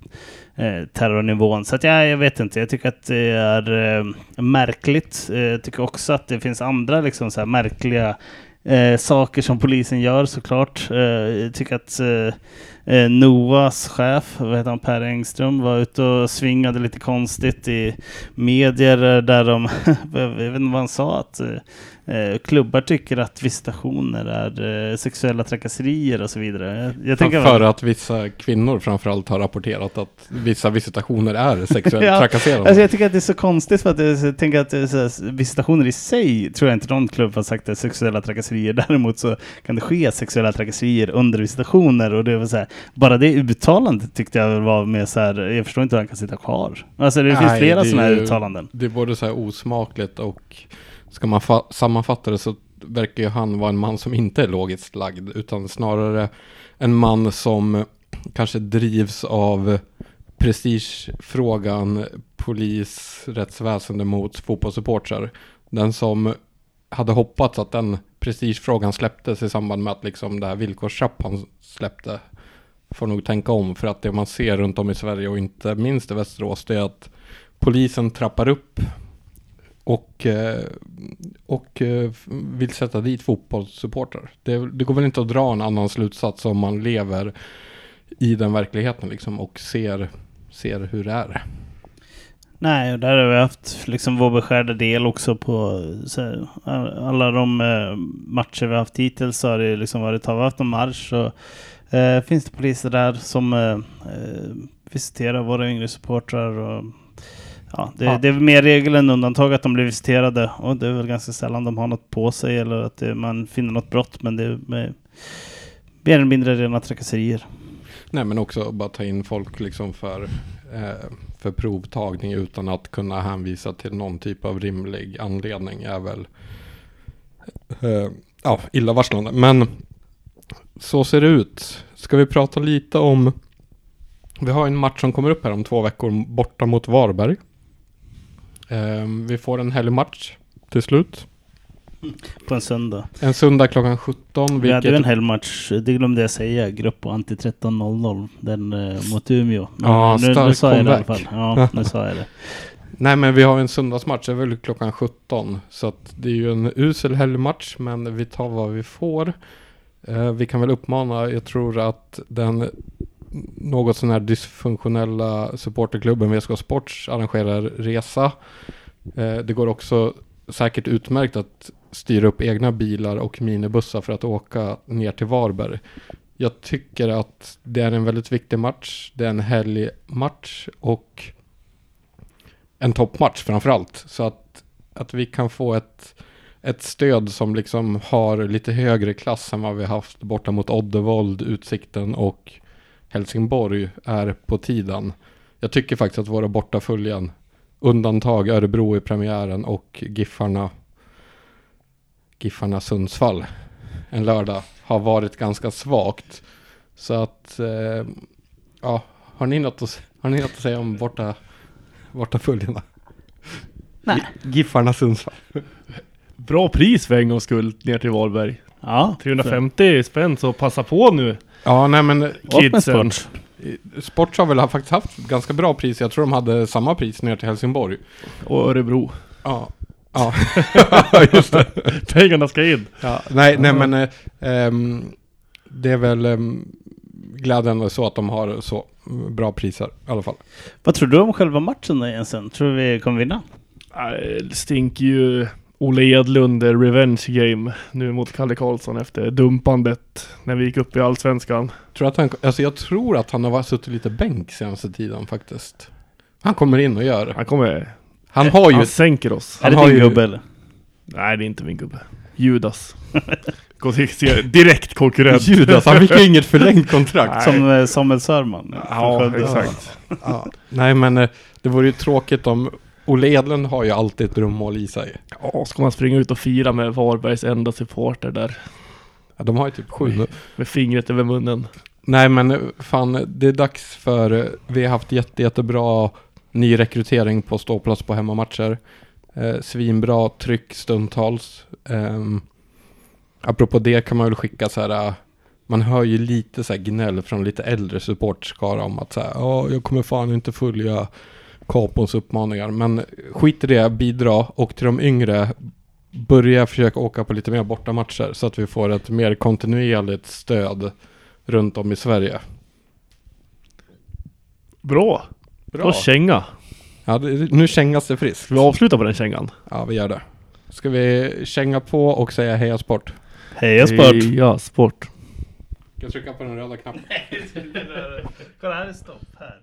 eh, terrornivån. Så att ja, jag vet inte, jag tycker att det är eh, märkligt. Eh, jag tycker också att det finns andra liksom, så här märkliga eh, saker som polisen gör såklart. Eh, jag tycker att eh, Noas chef, vad heter han, Per Engström, var ute och svingade lite konstigt i medier där de, jag vet inte vad han sa, att eh, eh, klubbar tycker att visitationer är eh, sexuella trakasserier och så vidare. Jag, jag tänker för att vissa kvinnor framförallt har rapporterat att vissa visitationer är sexuellt Ja, trakasserande. Alltså jag tycker att det är så konstigt för att jag, tänker att är här, visitationer i sig tror jag inte någon klubb har sagt är sexuella trakasserier. Däremot så kan det ske sexuella trakasserier under visitationer och det var så här, bara det uttalandet tyckte jag var med så här, jag förstår inte hur han kan sitta kvar. Alltså det finns Nej, flera det är sådana här uttalanden. Det är både så här osmakligt och ska man fa- sammanfatta det så verkar ju han vara en man som inte är logiskt lagd utan snarare en man som kanske drivs av prestigefrågan polis, rättsväsende mot fotbollssupportrar. Den som hade hoppats att den prestigefrågan släpptes i samband med att liksom det här villkorstrappan släppte får nog tänka om för att det man ser runt om i Sverige och inte minst i Västerås det är att polisen trappar upp och, eh, och eh, vill sätta dit fotbollssupportrar. Det, det går väl inte att dra en annan slutsats om man lever i den verkligheten liksom och ser, ser hur det är. Nej, och där har vi haft liksom vår beskärda del också på så här, alla de eh, matcher vi har haft hittills så har det liksom varit, har vi haft en marsch och eh, finns det poliser där som eh, eh, visiterar våra yngre supportrar och ja, det, Ja. det är väl mer regel än undantag att de blir visiterade och det är väl ganska sällan de har något på sig eller att det, man finner något brott men det är med, mer eller mindre rena trakasserier. Nej men också bara ta in folk liksom för, eh, för provtagning utan att kunna hänvisa till någon typ av rimlig anledning är väl eh, ja, illavarslande. Men så ser det ut. Ska vi prata lite om vi har en match som kommer upp här om två veckor borta mot Varberg. Eh, vi får en helgmatch till slut. På en söndag. En söndag klockan 17. Vi hade ju en Vilket, helgmatch, det glömde jag säga, grupp och anti 13.00, den eh, mot Umeå. Men Ja, nu, nu stark sa jag det i alla fall. Ja, nu sa jag det. Nej men vi har en söndagsmatch, det är väl klockan 17. Så att det är ju en usel helgmatch men vi tar vad vi får. Eh, vi kan väl uppmana, jag tror att den något sån här dysfunktionella supporterklubben VSK Sports arrangerar resa. Eh, det går också säkert utmärkt att styra upp egna bilar och minibussar för att åka ner till Varberg. Jag tycker att det är en väldigt viktig match. Det är en helgmatch och en toppmatch framförallt. Så att, att vi kan få ett, ett stöd som liksom har lite högre klass än vad vi haft borta mot Oddevold, Utsikten och Helsingborg är på tiden. Jag tycker faktiskt att våra bortaföljen, undantag Örebro i premiären och Giffarna, Giffarna Sundsvall en lördag har varit ganska svagt. Så att, eh, ja, har ni, något att, har ni något att säga om borta, bortaföljarna? Nej. Giffarna Sundsvall. Bra pris för en gångs skull ner till Varberg. Ja, 350 spänn, så passa på nu Ja, nej men kidsen. sport. Sports har väl faktiskt haft ganska bra pris. Jag tror de hade samma pris ner till Helsingborg. Och Örebro. Ja. Ja, just det. Pengarna ska in. Ja, nej, nej men eh, ehm, det är väl um, glädjande så att de har så bra priser i alla fall. Vad tror du om själva matchen då egentligen? Tror du vi kommer vinna? Det stinker ju Olle Edlund eh, revenge game nu mot Kalle Karlsson efter dumpandet när vi gick upp i Allsvenskan. Tror att han, alltså jag tror att han har varit- suttit lite bänk senaste tiden faktiskt. Han kommer in och gör. Han kommer... Han har ju Han sänker oss. är Han det har din ju- gubbe eller? Nej, det är inte min gubbe. Judas. Direkt konkurrent. Judas, han fick ju inget förlängt kontrakt. Nej. Som eh, Samuel Sörman. Ja, exakt. Ja. Nej men eh, det vore ju tråkigt om Olle Edlund har ju alltid ett drömmål i sig. Ja, ska man springa ut och fira med Varbergs enda supporter där. Ja, de har ju typ sju. Med fingret över munnen. Nej men eh, fan, det är dags för, eh, vi har haft jätte, jättebra nyrekrytering på ståplats på hemmamatcher. Eh, svinbra tryck stundtals. Um, apropå det kan man väl skicka så här, eh, man hör ju lite så här gnäll från lite äldre supportskara om att så här, ja, jag kommer fan inte följa Capons uppmaningar. Men skit i det, bidra och till de yngre, börja försöka åka på lite mer bortamatcher så att vi får ett mer kontinuerligt stöd runt om i Sverige. Bra! Bra känga. Ja, det, nu kängas det friskt. Vi avsluta på den kängan? Ja, vi gör det. Ska vi känga på och säga heja sport? Heja sport! Ja, sport. Ska jag trycka på den röda knappen? Kolla här är stopp här.